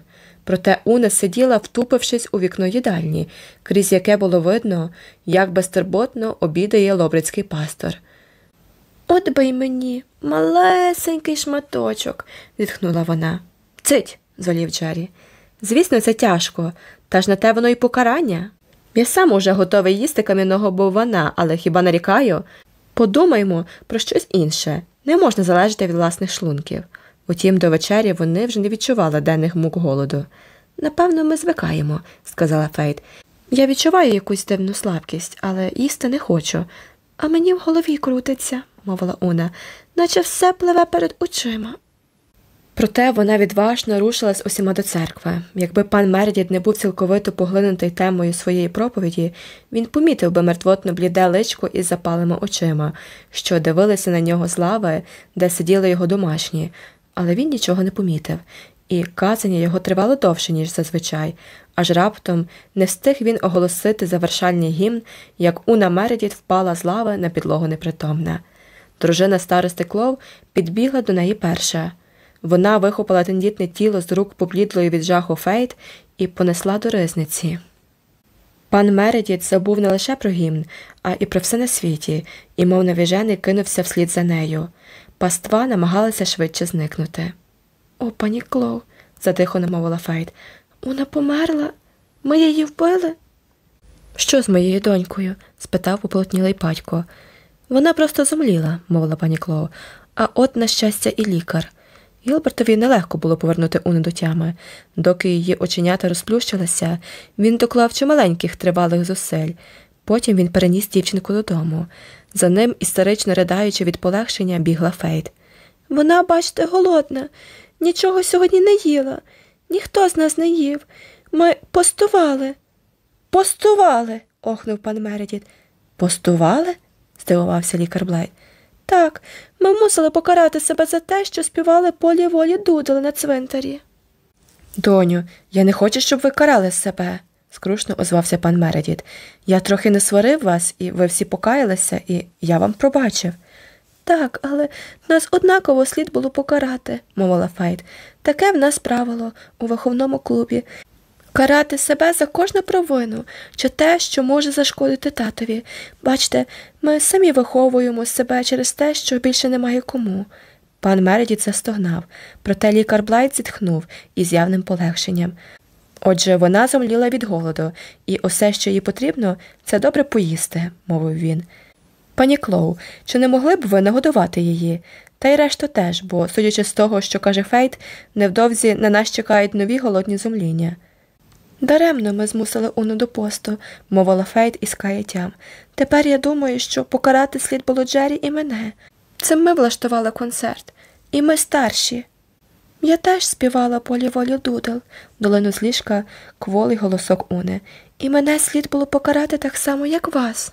Проте Уна сиділа, втупившись у вікно їдальні, крізь яке було видно, як безтурботно обідає лобрицький пастор. От би й мені, малесенький шматочок, зітхнула вона. Цить, зволів Джері. Звісно, це тяжко, та ж на те воно й покарання. Я сам уже готовий їсти кам'яного боввана, але хіба нарікаю? Подумаймо про щось інше не можна залежати від власних шлунків. Утім, до вечері вони вже не відчували денних мук голоду. Напевно, ми звикаємо, сказала Фейт. Я відчуваю якусь дивну слабкість, але їсти не хочу. А мені в голові крутиться, мовила Уна, наче все пливе перед очима. Проте вона відважно рушила з усіма до церкви. Якби пан Мередіт не був цілковито поглинутий темою своєї проповіді, він помітив би мертвотно бліде личко із запалими очима, що дивилися на нього з лави, де сиділи його домашні, але він нічого не помітив, і казання його тривало довше, ніж зазвичай, аж раптом не встиг він оголосити завершальний гімн, як Уна Мередіт впала з лави на підлогу непритомна. Дружина старости Клов підбігла до неї перша. Вона вихопила тендітне тіло з рук поблідлої від жаху Фейт і понесла до ризниці. Пан Мередіт забув не лише про гімн, а і про все на світі, і, мов навіжений, кинувся вслід за нею. Паства намагалася швидше зникнути. О, пані Клоу, задихано мовила Фейт. Вона померла. Ми її вбили. Що з моєю донькою? спитав пополотнілий батько. Вона просто зомліла, мовила пані Клоу, а от, на щастя, і лікар. Гілбертові нелегко було повернути Уну до тями. Доки її оченята розплющилися, він доклав чималеньких тривалих зусиль. Потім він переніс дівчинку додому. За ним, істерично ридаючи від полегшення, бігла Фейт. Вона, бачите, голодна, нічого сьогодні не їла, ніхто з нас не їв. Ми постували. Постували. охнув пан Мередіт. Постували? здивувався лікар Блайт. Так, ми мусили покарати себе за те, що співали Поллі Воллі Дудл на цвинтарі. Доню, я не хочу, щоб ви карали себе, скрушно озвався пан Мередіт. Я трохи не сварив вас, і ви всі покаялися, і я вам пробачив. Так, але нас однаково слід було покарати, мовила Фейт. Таке в нас правило у виховному клубі. Карати себе за кожну провину чи те, що може зашкодити татові. Бачте, ми самі виховуємо себе через те, що більше немає кому. Пан Мередіт застогнав, проте лікар Блайт зітхнув із явним полегшенням. Отже, вона зомліла від голоду, і усе, що їй потрібно, це добре поїсти, мовив він. Пані Клоу, чи не могли б ви нагодувати її? Та й решту теж, бо, судячи з того, що каже Фейт, невдовзі на нас чекають нові голодні зомління. Даремно ми змусили Уну до посту, мовила Фейт із каяттям. Тепер я думаю, що покарати слід було Джері і мене. Це ми влаштували концерт, і ми старші. Я теж співала Поллі Воллі Дудл, долинув з ліжка кволий голосок Уни, і мене слід було покарати так само, як вас.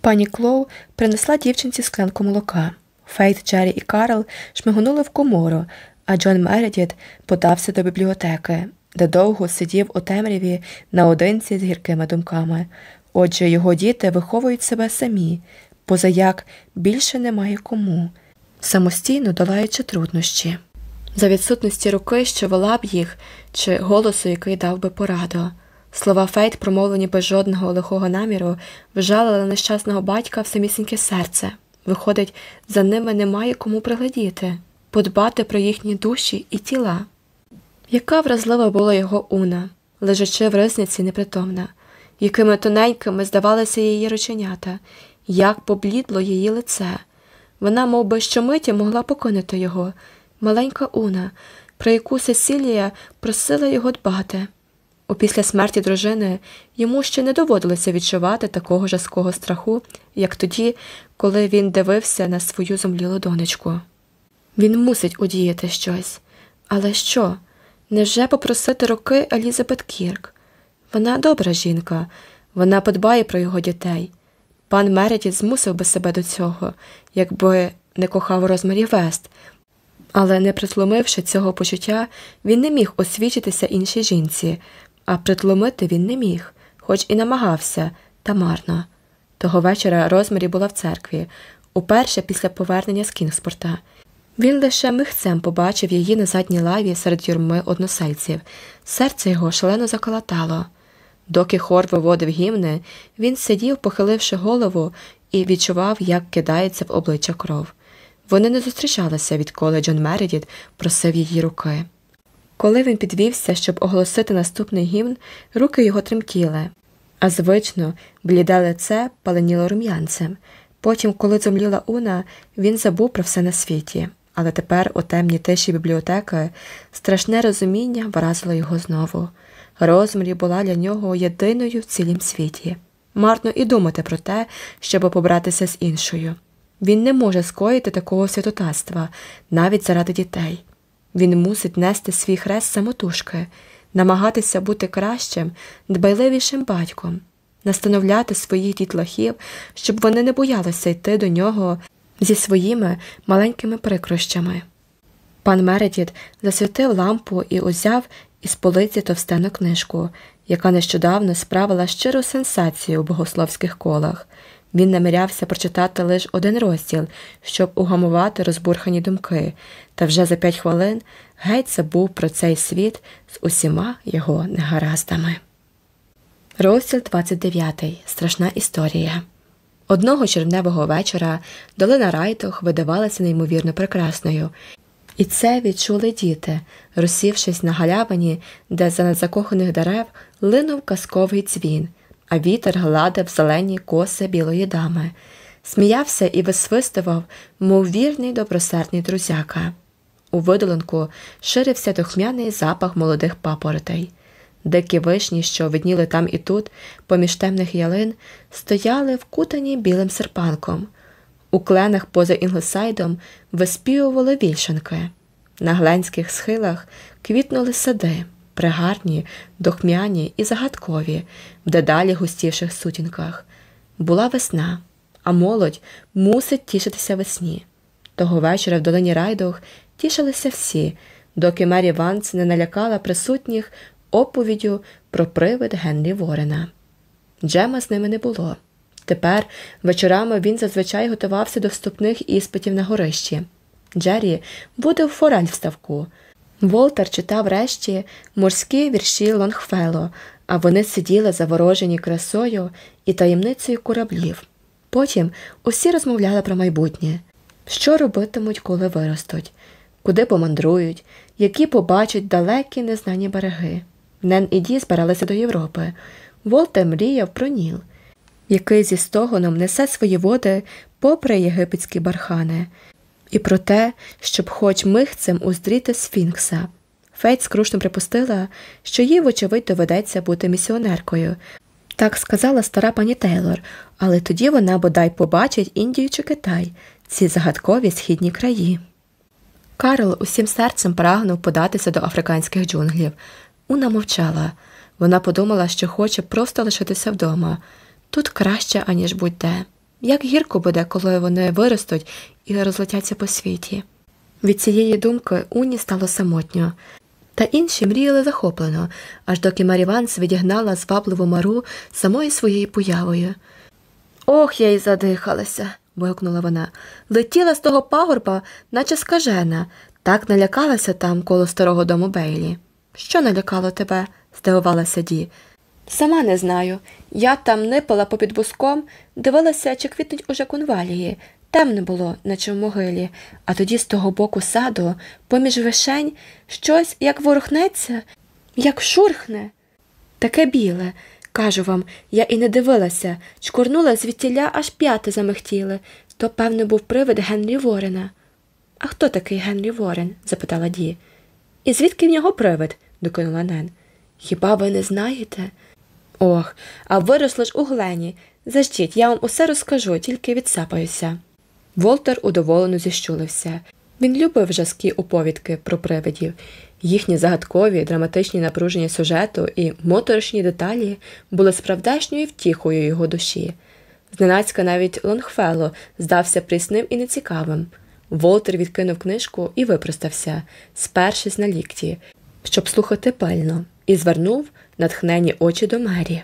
Пані Клоу принесла дівчинці склянку молока. Фейт, Джері і Карл шмигонули в комору, а Джон Мередіт подався до бібліотеки, де довго сидів у темряві наодинці з гіркими думками. Отже, його діти виховують себе самі, позаяк більше немає кому, самостійно долаючи труднощі. За відсутності руки, що вела б їх, чи голосу, який дав би пораду. Слова Фейт, промовлені без жодного лихого наміру, вжалили нещасного батька в самісіньке серце. Виходить, за ними немає кому приглядіти, подбати про їхні душі і тіла. Яка вразлива була його уна, лежачи в ризниці непритомна, якими тоненькими здавалися її рученята, як поблідло її лице. Вона мов би, щомиті могла покинути його, маленька уна, про яку Сесілія просила його дбати. Опісля смерті дружини йому ще не доводилося відчувати такого жаского страху, як тоді, коли він дивився на свою зомлілу донечку. Він мусить удіяти щось. Але що? Невже попросити руки Елізабет Кірк? Вона добра жінка, вона подбає про його дітей. Пан Мередіт змусив би себе до цього, якби не кохав Розмарі Вест, але, не притломивши цього почуття, він не міг освічитися іншій жінці, а притломити він не міг, хоч і намагався, та марно. Того вечора Розмарі була в церкві, уперше після повернення з Кінгспорта. Він лише михцем побачив її на задній лаві серед юрми односельців. Серце його шалено заколотало. Доки хор виводив гімни, він сидів, похиливши голову, і відчував, як кидається в обличчя кров. Вони не зустрічалися, відколи Джон Мередіт просив її руки. Коли він підвівся, щоб оголосити наступний гімн, руки його тремтіли, а звично бліде лице паленіло рум'янцем. Потім, коли зомліла Уна, він забув про все на світі, але тепер, у темній тиші бібліотеки, страшне розуміння вразило його знову. Розмірі була для нього єдиною в цілім світі. Марно і думати про те, щоб побратися з іншою. Він не може скоїти такого святотатства, навіть заради дітей. Він мусить нести свій хрест самотужки, намагатися бути кращим, дбайливішим батьком, настановляти своїх дітлахів, щоб вони не боялися йти до нього зі своїми маленькими прикрощами. Пан Мередіт засвітив лампу і узяв із полиці товстену книжку, яка нещодавно справила щиру сенсацію у богословських колах. Він намірявся прочитати лише один розділ, щоб угамувати розбурхані думки, та вже за п'ять хвилин геть забув про цей світ з усіма його негараздами. Розділ 29. Страшна історія. Одного червневого вечора долина Райтох видавалася неймовірно прекрасною, і це відчули діти, розсівшись на галявині, де за надзакоханих дерев линув казковий дзвін, а вітер гладив зелені коси білої дами. сміявся і висвистував, мов вірний добросердний друзяка. У видолинку ширився духмяний запах молодих папоротей. Дикі вишні, що видніли там і тут, поміж темних ялин, стояли вкутані білим серпанком. У кленах поза інглесайдом виспівували вільшанки. На гленських схилах квітнули сади, пригарні, дохмяні і загадкові, в дедалі густіших сутінках. Була весна, а молодь мусить тішитися весні. Того вечора в долині райдух тішилися всі, доки Мері Ванс не налякала присутніх оповіддю про привид Генрі Ворена. Джема з ними не було. Тепер вечорами він зазвичай готувався до вступних іспитів на горищі. Джері буде в форель в ставку. Волтер читав решті морські вірші Лонгфело, а вони сиділи заворожені красою і таємницею кораблів. Потім усі розмовляли про майбутнє, що робитимуть, коли виростуть, куди помандрують, які побачать далекі незнані береги. Нен і Ді збиралися до Європи. Волтер мріяв про Ніл, який зі стогоном несе свої води попри єгипетські бархани, і про те, щоб хоч михцем уздріти Сфінкса. Фейт скрушно припустила, що їй, вочевидь, доведеться бути місіонеркою. Так сказала стара пані Тейлор, але тоді вона бодай побачить Індію чи Китай, ці загадкові східні краї. Карл усім серцем прагнув податися до африканських джунглів. Уна мовчала. Вона подумала, що хоче просто лишитися вдома. Тут краще, аніж будь-де. Як гірко буде, коли вони виростуть і розлетяться по світі. Від цієї думки Уні стало самотньо. Та інші мріяли захоплено, аж доки Марі Ванс відігнала звабливу мару самою своєю появою. Ох, я й задихалася, вигукнула вона. Летіла з того пагорба, наче скажена, так налякалася там коло старого дому Бейлі. Що налякало тебе? здивувалася Ді. Сама не знаю. Я там нипала попід буском, дивилася, чи квітнуть уже конвалії. Темно було, наче в могилі, а тоді з того боку саду, поміж вишень, щось як ворухнеться, як шурхне. Таке біле. Кажу вам, я і не дивилася, чкурнула звідтіля, аж п'яти замихтіли. То, певно, був привид Генрі Ворена. А хто такий Генрі Ворен? запитала Ді. І звідки в нього привид? докинула Нен. Хіба ви не знаєте? Ох, а виросли ж у Глені. Заждіть, я вам усе розкажу, тільки відсапаюся. Волтер удоволено зіщулився. Він любив жаскі оповідки про привидів. Їхні загадкові, драматичні напруження сюжету і моторошні деталі були справдешньою втіхою його душі. Зненацька навіть Лонгфелло здався прісним і нецікавим. Волтер відкинув книжку і випростався, спершись на лікті, щоб слухати пильно, і звернув натхнені очі до Мері.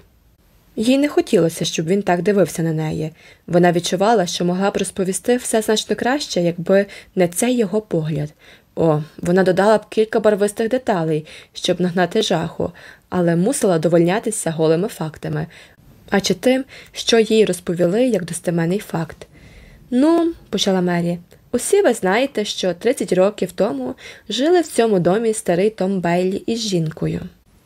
Їй не хотілося, щоб він так дивився на неї. Вона відчувала, що могла б розповісти все значно краще, якби не цей його погляд. О, вона додала б кілька барвистих деталей, щоб нагнати жаху, але мусила довольнятися голими фактами, а чи тим, що їй розповіли як достеменний факт. Ну, почала Мері, усі ви знаєте, що 30 років тому жили в цьому домі старий Том Бейлі із жінкою.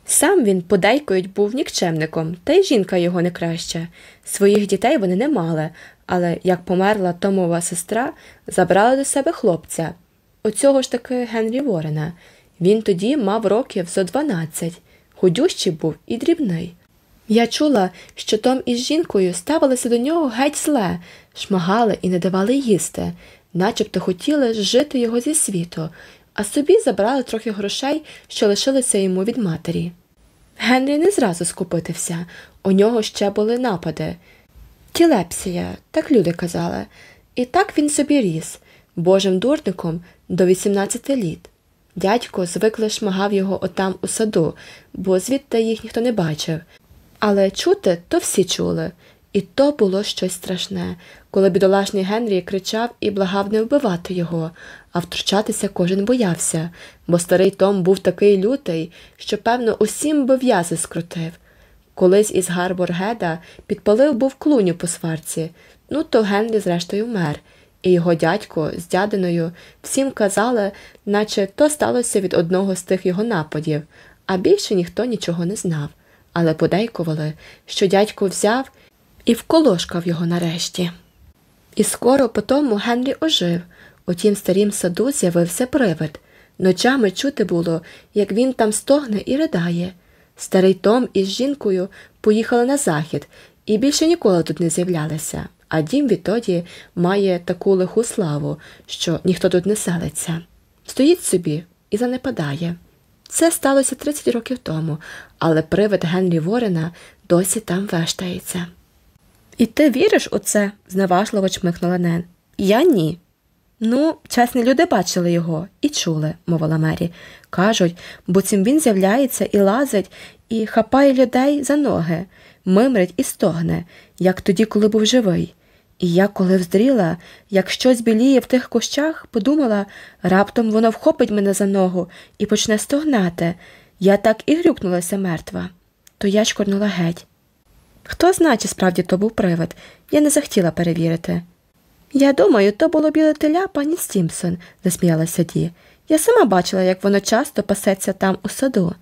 Сам він, подейкують, був нікчемником, та й жінка його не краща. Своїх дітей вони не мали, але як померла Томова сестра, забрали до себе хлопця. Оцього ж таки Генрі Ворена. Він тоді мав років зо дванадцять, худющий був і дрібний. Я чула, що Том із жінкою ставилися до нього геть зле, шмагали і не давали їсти, начебто хотіли жити його зі світу, а собі забрали трохи грошей, що лишилися йому від матері. Генрі не зразу скупитився, у нього ще були напади. Тілепсія, так люди казали, і так він собі ріс, божим дурником до 18 літ. Дядько звикли шмагав його отам у саду, бо звідти їх ніхто не бачив. Але чути то всі чули, і то було щось страшне, коли бідолашний Генрі кричав і благав не вбивати його, а втручатися кожен боявся, бо старий Том був такий лютий, що, певно, усім би в'язи скрутив. Колись із Гарборгеда підпалив був клуню по сварці, ну то Генрі, зрештою, вмер, і його дядько з дядиною всім казали, наче то сталося від одного з тих його нападів, а більше ніхто нічого не знав. Але подейкували, що дядько взяв і вколошкав його нарешті. І скоро по тому Генрі ожив. У тім старім саду з'явився привид. Ночами чути було, як він там стогне і ридає. Старий Том із жінкою поїхали на захід і більше ніколи тут не з'являлися, а дім відтоді має таку лиху славу, що ніхто тут не селиться. Стоїть собі і занепадає. Це сталося 30 років тому, але привид Генрі Ворена досі там вештається. І ти віриш у це? зневажливо чмихнула Нен. Я ні. Ну, чесні люди бачили його і чули, мовила Мері. Кажуть, буцім він з'являється і лазить, і хапає людей за ноги, мимрить і стогне, як тоді, коли був живий. І я, коли вздріла, як щось біліє в тих кущах, подумала, раптом воно вхопить мене за ногу і почне стогнати. Я так і грюкнулася мертва. То я чкорнула геть. Хто знає, чи справді то був привид, я не захотіла перевірити. Я думаю, то було біле теля пані Стімсон, засміялася Ді. Я сама бачила, як воно часто пасеться там у саду.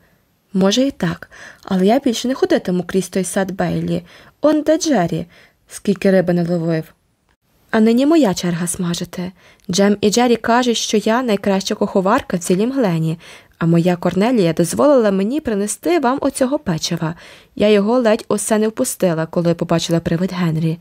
Може, і так, але я більше не ходитиму крізь той сад Бейлі. Он де Джері, скільки риби наловив. А нині моя черга смажити. Джем і Джері кажуть, що я найкраща куховарка в цілім глені, а моя Корнелія дозволила мені принести вам оцього печива. Я його ледь усе не впустила, коли побачила привид Генрі.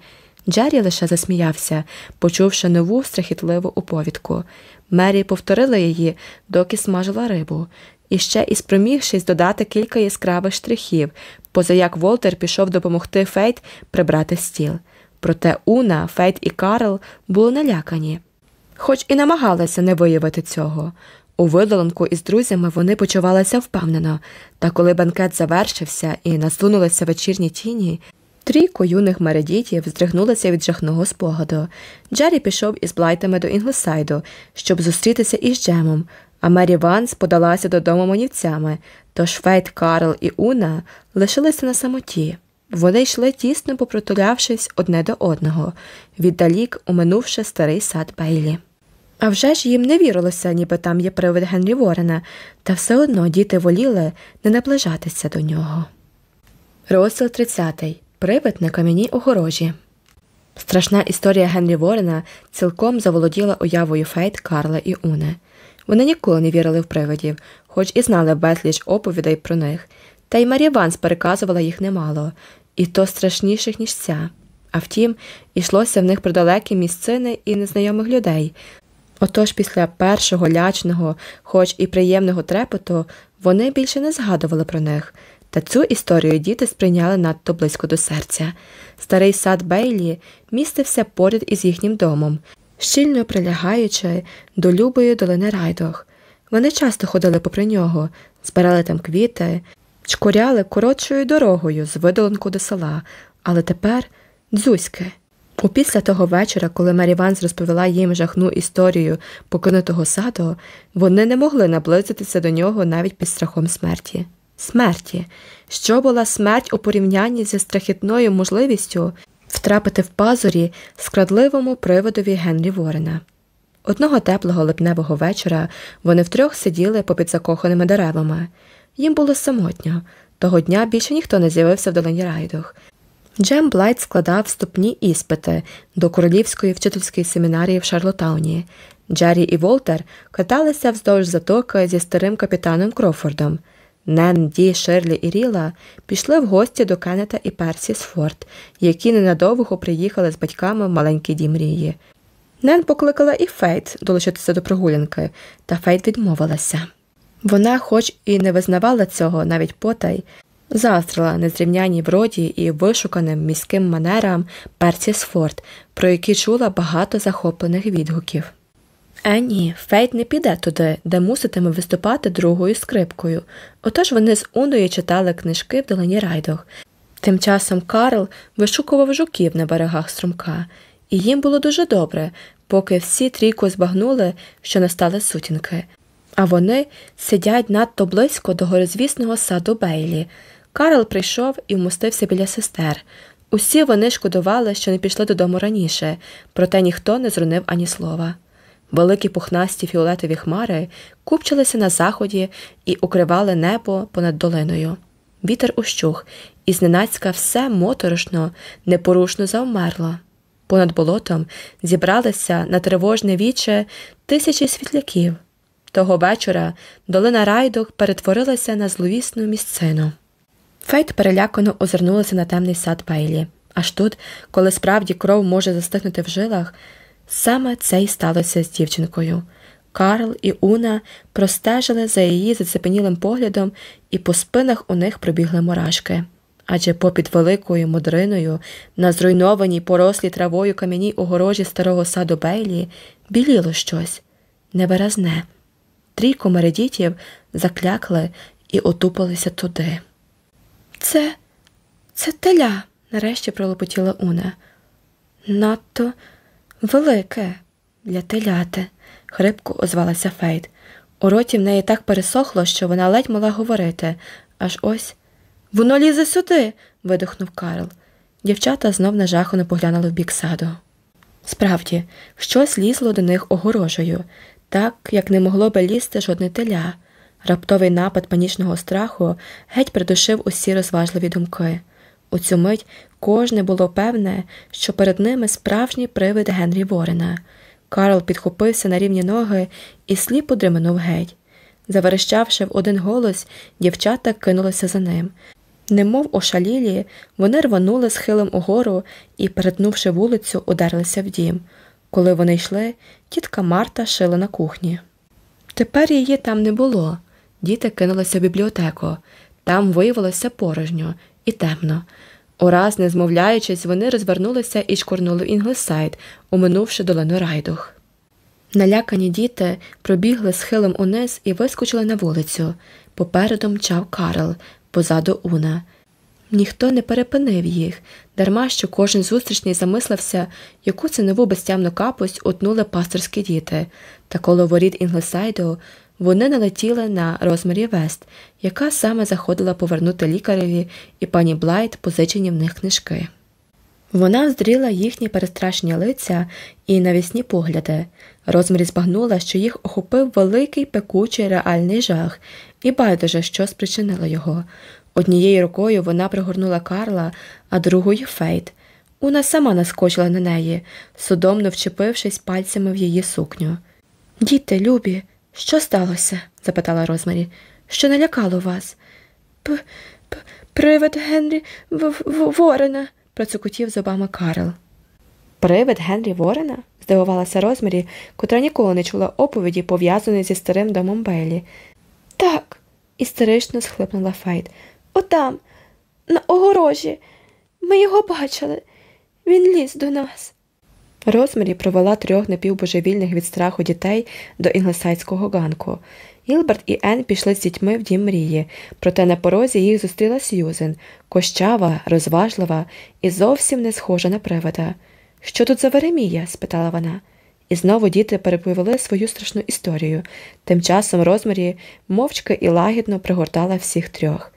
Джері лише засміявся, почувши нову страхітливу оповідку. Мері повторила її, доки смажила рибу, і ще і спромігшись додати кілька яскравих штрихів, позаяк Волтер пішов допомогти Фейт прибрати стіл. Проте Уна, Фейт і Карл були налякані, хоч і намагалися не виявити цього. У видолинку із друзями вони почувалися впевнено, та коли банкет завершився і насунулися вечірні тіні, трійко юних Мередітів здригнулися від жахного спогаду. Джері пішов із Блайтами до Інглсайду, щоб зустрітися із Джемом, а Мері Ванс подалася додому манівцями, тож Фейт, Карл і Уна лишилися на самоті. Вони йшли тісно попритулявшись одне до одного, віддалік уминувши старий сад Бейлі. А вже ж їм не вірилося, ніби там є привид Генрі Ворена, та все одно діти воліли не наближатися до нього. Розділ 30. Привид на кам'яній огорожі. Страшна історія Генрі Ворена цілком заволоділа уявою Фейт, Карла і Уни. Вони ніколи не вірили в привидів, хоч і знали безліч оповідей про них, та й Мері Ванс переказувала їх немало, і то страшніших, ніж ця. А втім, йшлося в них про далекі місцини і незнайомих людей. Отож після першого лячного, хоч і приємного трепету, вони більше не згадували про них. Та цю історію діти сприйняли надто близько до серця. Старий сад Бейлі містився поряд із їхнім домом, щільно прилягаючи до любої долини райдох. Вони часто ходили попри нього, збирали там квіти, чкуряли коротшою дорогою з видолинку до села, але тепер дзузьки. Упісля того вечора, коли Мері Ванс розповіла їм жахну історію покинутого саду, вони не могли наблизитися до нього навіть під страхом смерті. Смерті, що була смерть у порівнянні зі страхітною можливістю втрапити в пазурі скрадливому приводові Генрі Ворена. Одного теплого липневого вечора вони втрьох сиділи попід закоханими деревами. Їм було самотньо. Того дня більше ніхто не з'явився в долині райдух. Джем Блайт складав вступні іспити до королівської вчительської семінарії в Шарлоттауні. Джері і Волтер каталися вздовж затоки зі старим капітаном Крофордом. Нен, Ді, Ширлі і Ріла пішли в гості до Кеннета і Персіс Форд, які ненадовго приїхали з батьками в маленький дім мрії. Нен покликала і Фейт долучитися до прогулянки, та Фейт відмовилася. Вона, хоч і не визнавала цього навіть потай, заздрила незрівняній вроді і вишуканим міським манерам Персі Сфорд, про які чула багато захоплених відгуків. Е, ні, Фейт не піде туди, де муситиме виступати другою скрипкою. Отож вони з Уною читали книжки в долині райдох. Тим часом Карл вишукував жуків на берегах струмка, і їм було дуже добре, поки всі трійко збагнули, що настали сутінки. А вони сидять надто близько до горизвісного саду Бейлі. Карл прийшов і вмостився біля сестер. Усі вони шкодували, що не пішли додому раніше, проте ніхто не зрунив ані слова. Великі пухнасті фіолетові хмари купчилися на заході і укривали небо понад долиною. Вітер ущух, і зненацька все моторошно, непорушно завмерло. понад болотом зібралися на тривожне віче тисячі світляків. Того вечора долина райдуг перетворилася на зловісну місцину. Фейт перелякано озирнулася на темний сад Бейлі. Аж тут, коли справді кров може застигнути в жилах, саме це й сталося з дівчинкою. Карл і Уна простежили за її заціпенілим поглядом, і по спинах у них пробігли мурашки. Адже попід великою модриною, на зруйнованій порослі травою кам'яній огорожі старого саду Бейлі, біліло щось невиразне. Трійко мередітів заклякли і отупалися туди. Це, це теля, нарешті пролопотіла Уна. Надто велике для теляти, хрипко озвалася Фейт. У роті в неї так пересохло, що вона ледь могла говорити, аж ось. Воно лізе сюди. видихнув Карл. Дівчата знов нажахано поглянули в бік саду. Справді, щось лізло до них огорожею, так як не могло би лізти жодне теля. Раптовий напад панічного страху геть придушив усі розважливі думки. У цю мить кожне було певне, що перед ними справжній привид Генрі Ворена. Карл підхопився на рівні ноги і сліпо дременув геть. Заверещавши в один голос, дівчата кинулися за ним. Немов ошалілі, вони рванули схилом угору і, перетнувши вулицю, ударилися в дім. Коли вони йшли, тітка Марта шила на кухні. Тепер її там не було. Діти кинулися в бібліотеку. Там виявилося порожньо і темно. Ураз, не змовляючись, вони розвернулися і чкурнули в Інглесайд, уминувши долину Райдуг. Налякані діти пробігли схилом униз і вискочили на вулицю. Попереду мчав Карл, позаду Уна. Ніхто не перепинив їх, дарма що кожен зустрічний замислився, яку це нову безтямну капусть утнули пасторські діти, та коло воріт Інглесайду вони налетіли на Розмарі Вест, яка саме заходила повернути лікареві і пані Блайт позичені в них книжки. Вона здріла їхні перестрашні лиця і навісні погляди. Розмарі збагнула, що їх охопив великий пекучий реальний жах, і байдуже, що спричинило його. Однією рукою вона пригорнула Карла, а другою Фейт. Уна сама наскочила на неї, судомно вчепившись пальцями в її сукню. Діти, любі, що сталося? запитала Розмарі. Що налякало вас? П -п Привид Генрі в -в Ворена, процокотів зубами Карл. Привид Генрі Ворена? здивувалася Розмарі, котра ніколи не чула оповіді, пов'язаної зі старим домом Бейлі. Так, істерично схлипнула Фейт. Отам, на огорожі. Ми його бачили. Він ліз до нас. Розмарі провела трьох напівбожевільних від страху дітей до інглесайського ганку. Гілберт і Ен пішли з дітьми в дім мрії, проте на порозі їх зустріла Сьюзен, кощава, розважлива і зовсім не схожа на привида. Що тут за Веремія? спитала вона. І знову діти переповіли свою страшну історію. Тим часом Розмарі мовчки і лагідно пригортала всіх трьох.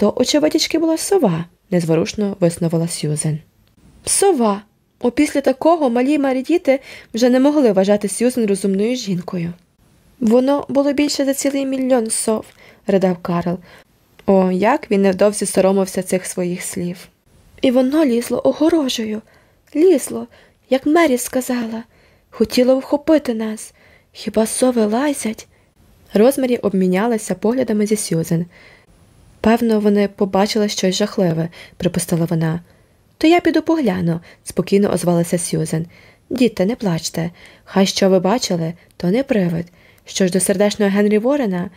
То, очевидячки, була сова, незворушно виснувала Сьюзен. Сова. Опісля такого малі марі діти вже не могли вважати Сьюзен розумною жінкою. Воно було більше за цілий мільйон сов, ридав Карл. О, як він невдовзі соромився цих своїх слів. І воно лізло огорожею, лізло, як Мері сказала, хотіло вхопити нас. Хіба сови лазять? Розмарі обмінялися поглядами зі Сьюзен. Певно, вони побачили щось жахливе, припустила вона. То я піду погляну, спокійно озвалася Сьюзен. Діти, не плачте. Хай що ви бачили, то не привид. Що ж до сердечного Генрі Ворена,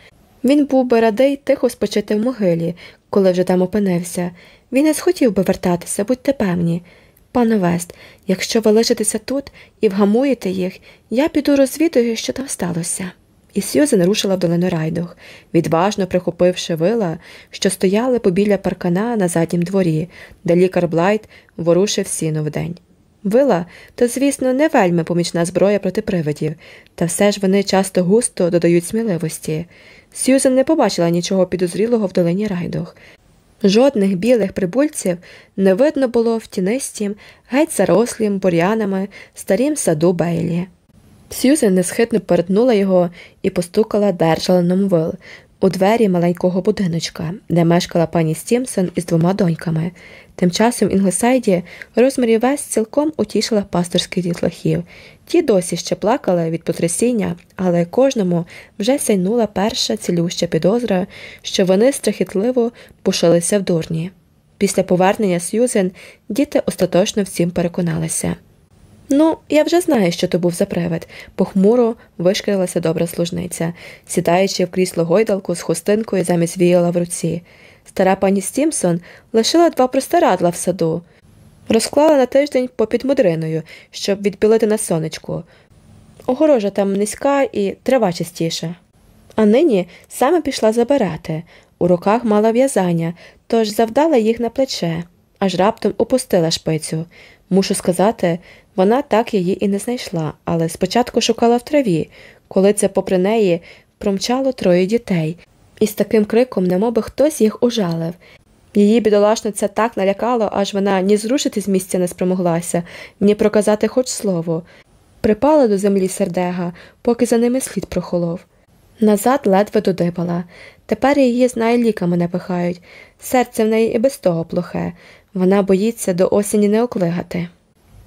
він був би радий тихо спочити в могилі, коли вже там опинився. Він не схотів би вертатися, будьте певні. Пане Вест, якщо ви лишитеся тут і вгамуєте їх, я піду розвідую, що там сталося. І Сьюзен рушила в долину райдух, відважно прихопивши вила, що стояли побіля паркана на заднім дворі, де лікар Блайт ворушив сіно вдень. Вила то, звісно, не вельми помічна зброя проти привидів, та все ж вони часто густо додають сміливості. Сьюзен не побачила нічого підозрілого в долині райдух. Жодних білих прибульців не видно було в тінистім, геть зарослім бур'янами старім саду Бейлі. Сьюзен несхитно перетнула його і постукала держаленом вил. у двері маленького будиночка, де мешкала пані Стімсон із двома доньками. Тим часом в Інглесайді Розмарі Вест цілком утішила пасторських дітлахів. Ті досі ще плакали від потрясіння, але кожному вже сяйнула перша цілюща підозра, що вони страхітливо пошилися в дурні. Після повернення Сьюзен діти остаточно в цім переконалися. Ну, я вже знаю, що то був за привид, похмуро вишкірилася добра служниця, сідаючи в крісло гойдалку з хустинкою замість віяла в руці. Стара пані Стімсон лишила два простирадла в саду, розклала на тиждень попід мудриною, щоб відбілити на сонечку. Огорожа там низька і трава чистіша. А нині саме пішла забирати. У руках мала в'язання, тож завдала їх на плече, аж раптом опустила шпицю. Мушу сказати, вона так її і не знайшла, але спочатку шукала в траві, коли це попри неї промчало троє дітей, і з таким криком, немоби хтось їх ужалив. Її бідолашно це так налякало, аж вона ні зрушити з місця не спромоглася, ні проказати хоч слово. Припала до землі сердега, поки за ними слід прохолов. Назад ледве додибала. Тепер її знає ліками не пихають. Серце в неї і без того плохе. Вона боїться до осені не оклигати.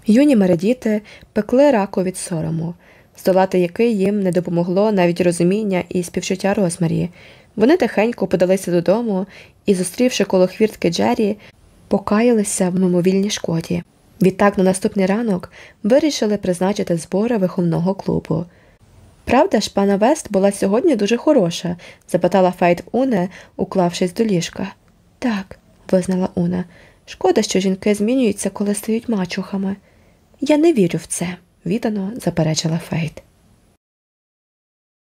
Юні мередіти пекли раку від сорому, здолати який їм не допомогло навіть розуміння і співчуття розмарі. Вони тихенько подалися додому і, зустрівши коло хвіртки Джері, покаялися в мимовільній шкоді. Відтак на наступний ранок вирішили призначити збори виховного клубу. Правда ж, пана Вест була сьогодні дуже хороша? запитала Фейт Уне, уклавшись до ліжка. Так, визнала Уна. Шкода, що жінки змінюються, коли стають мачухами. Я не вірю в це, віддано заперечила Фейт.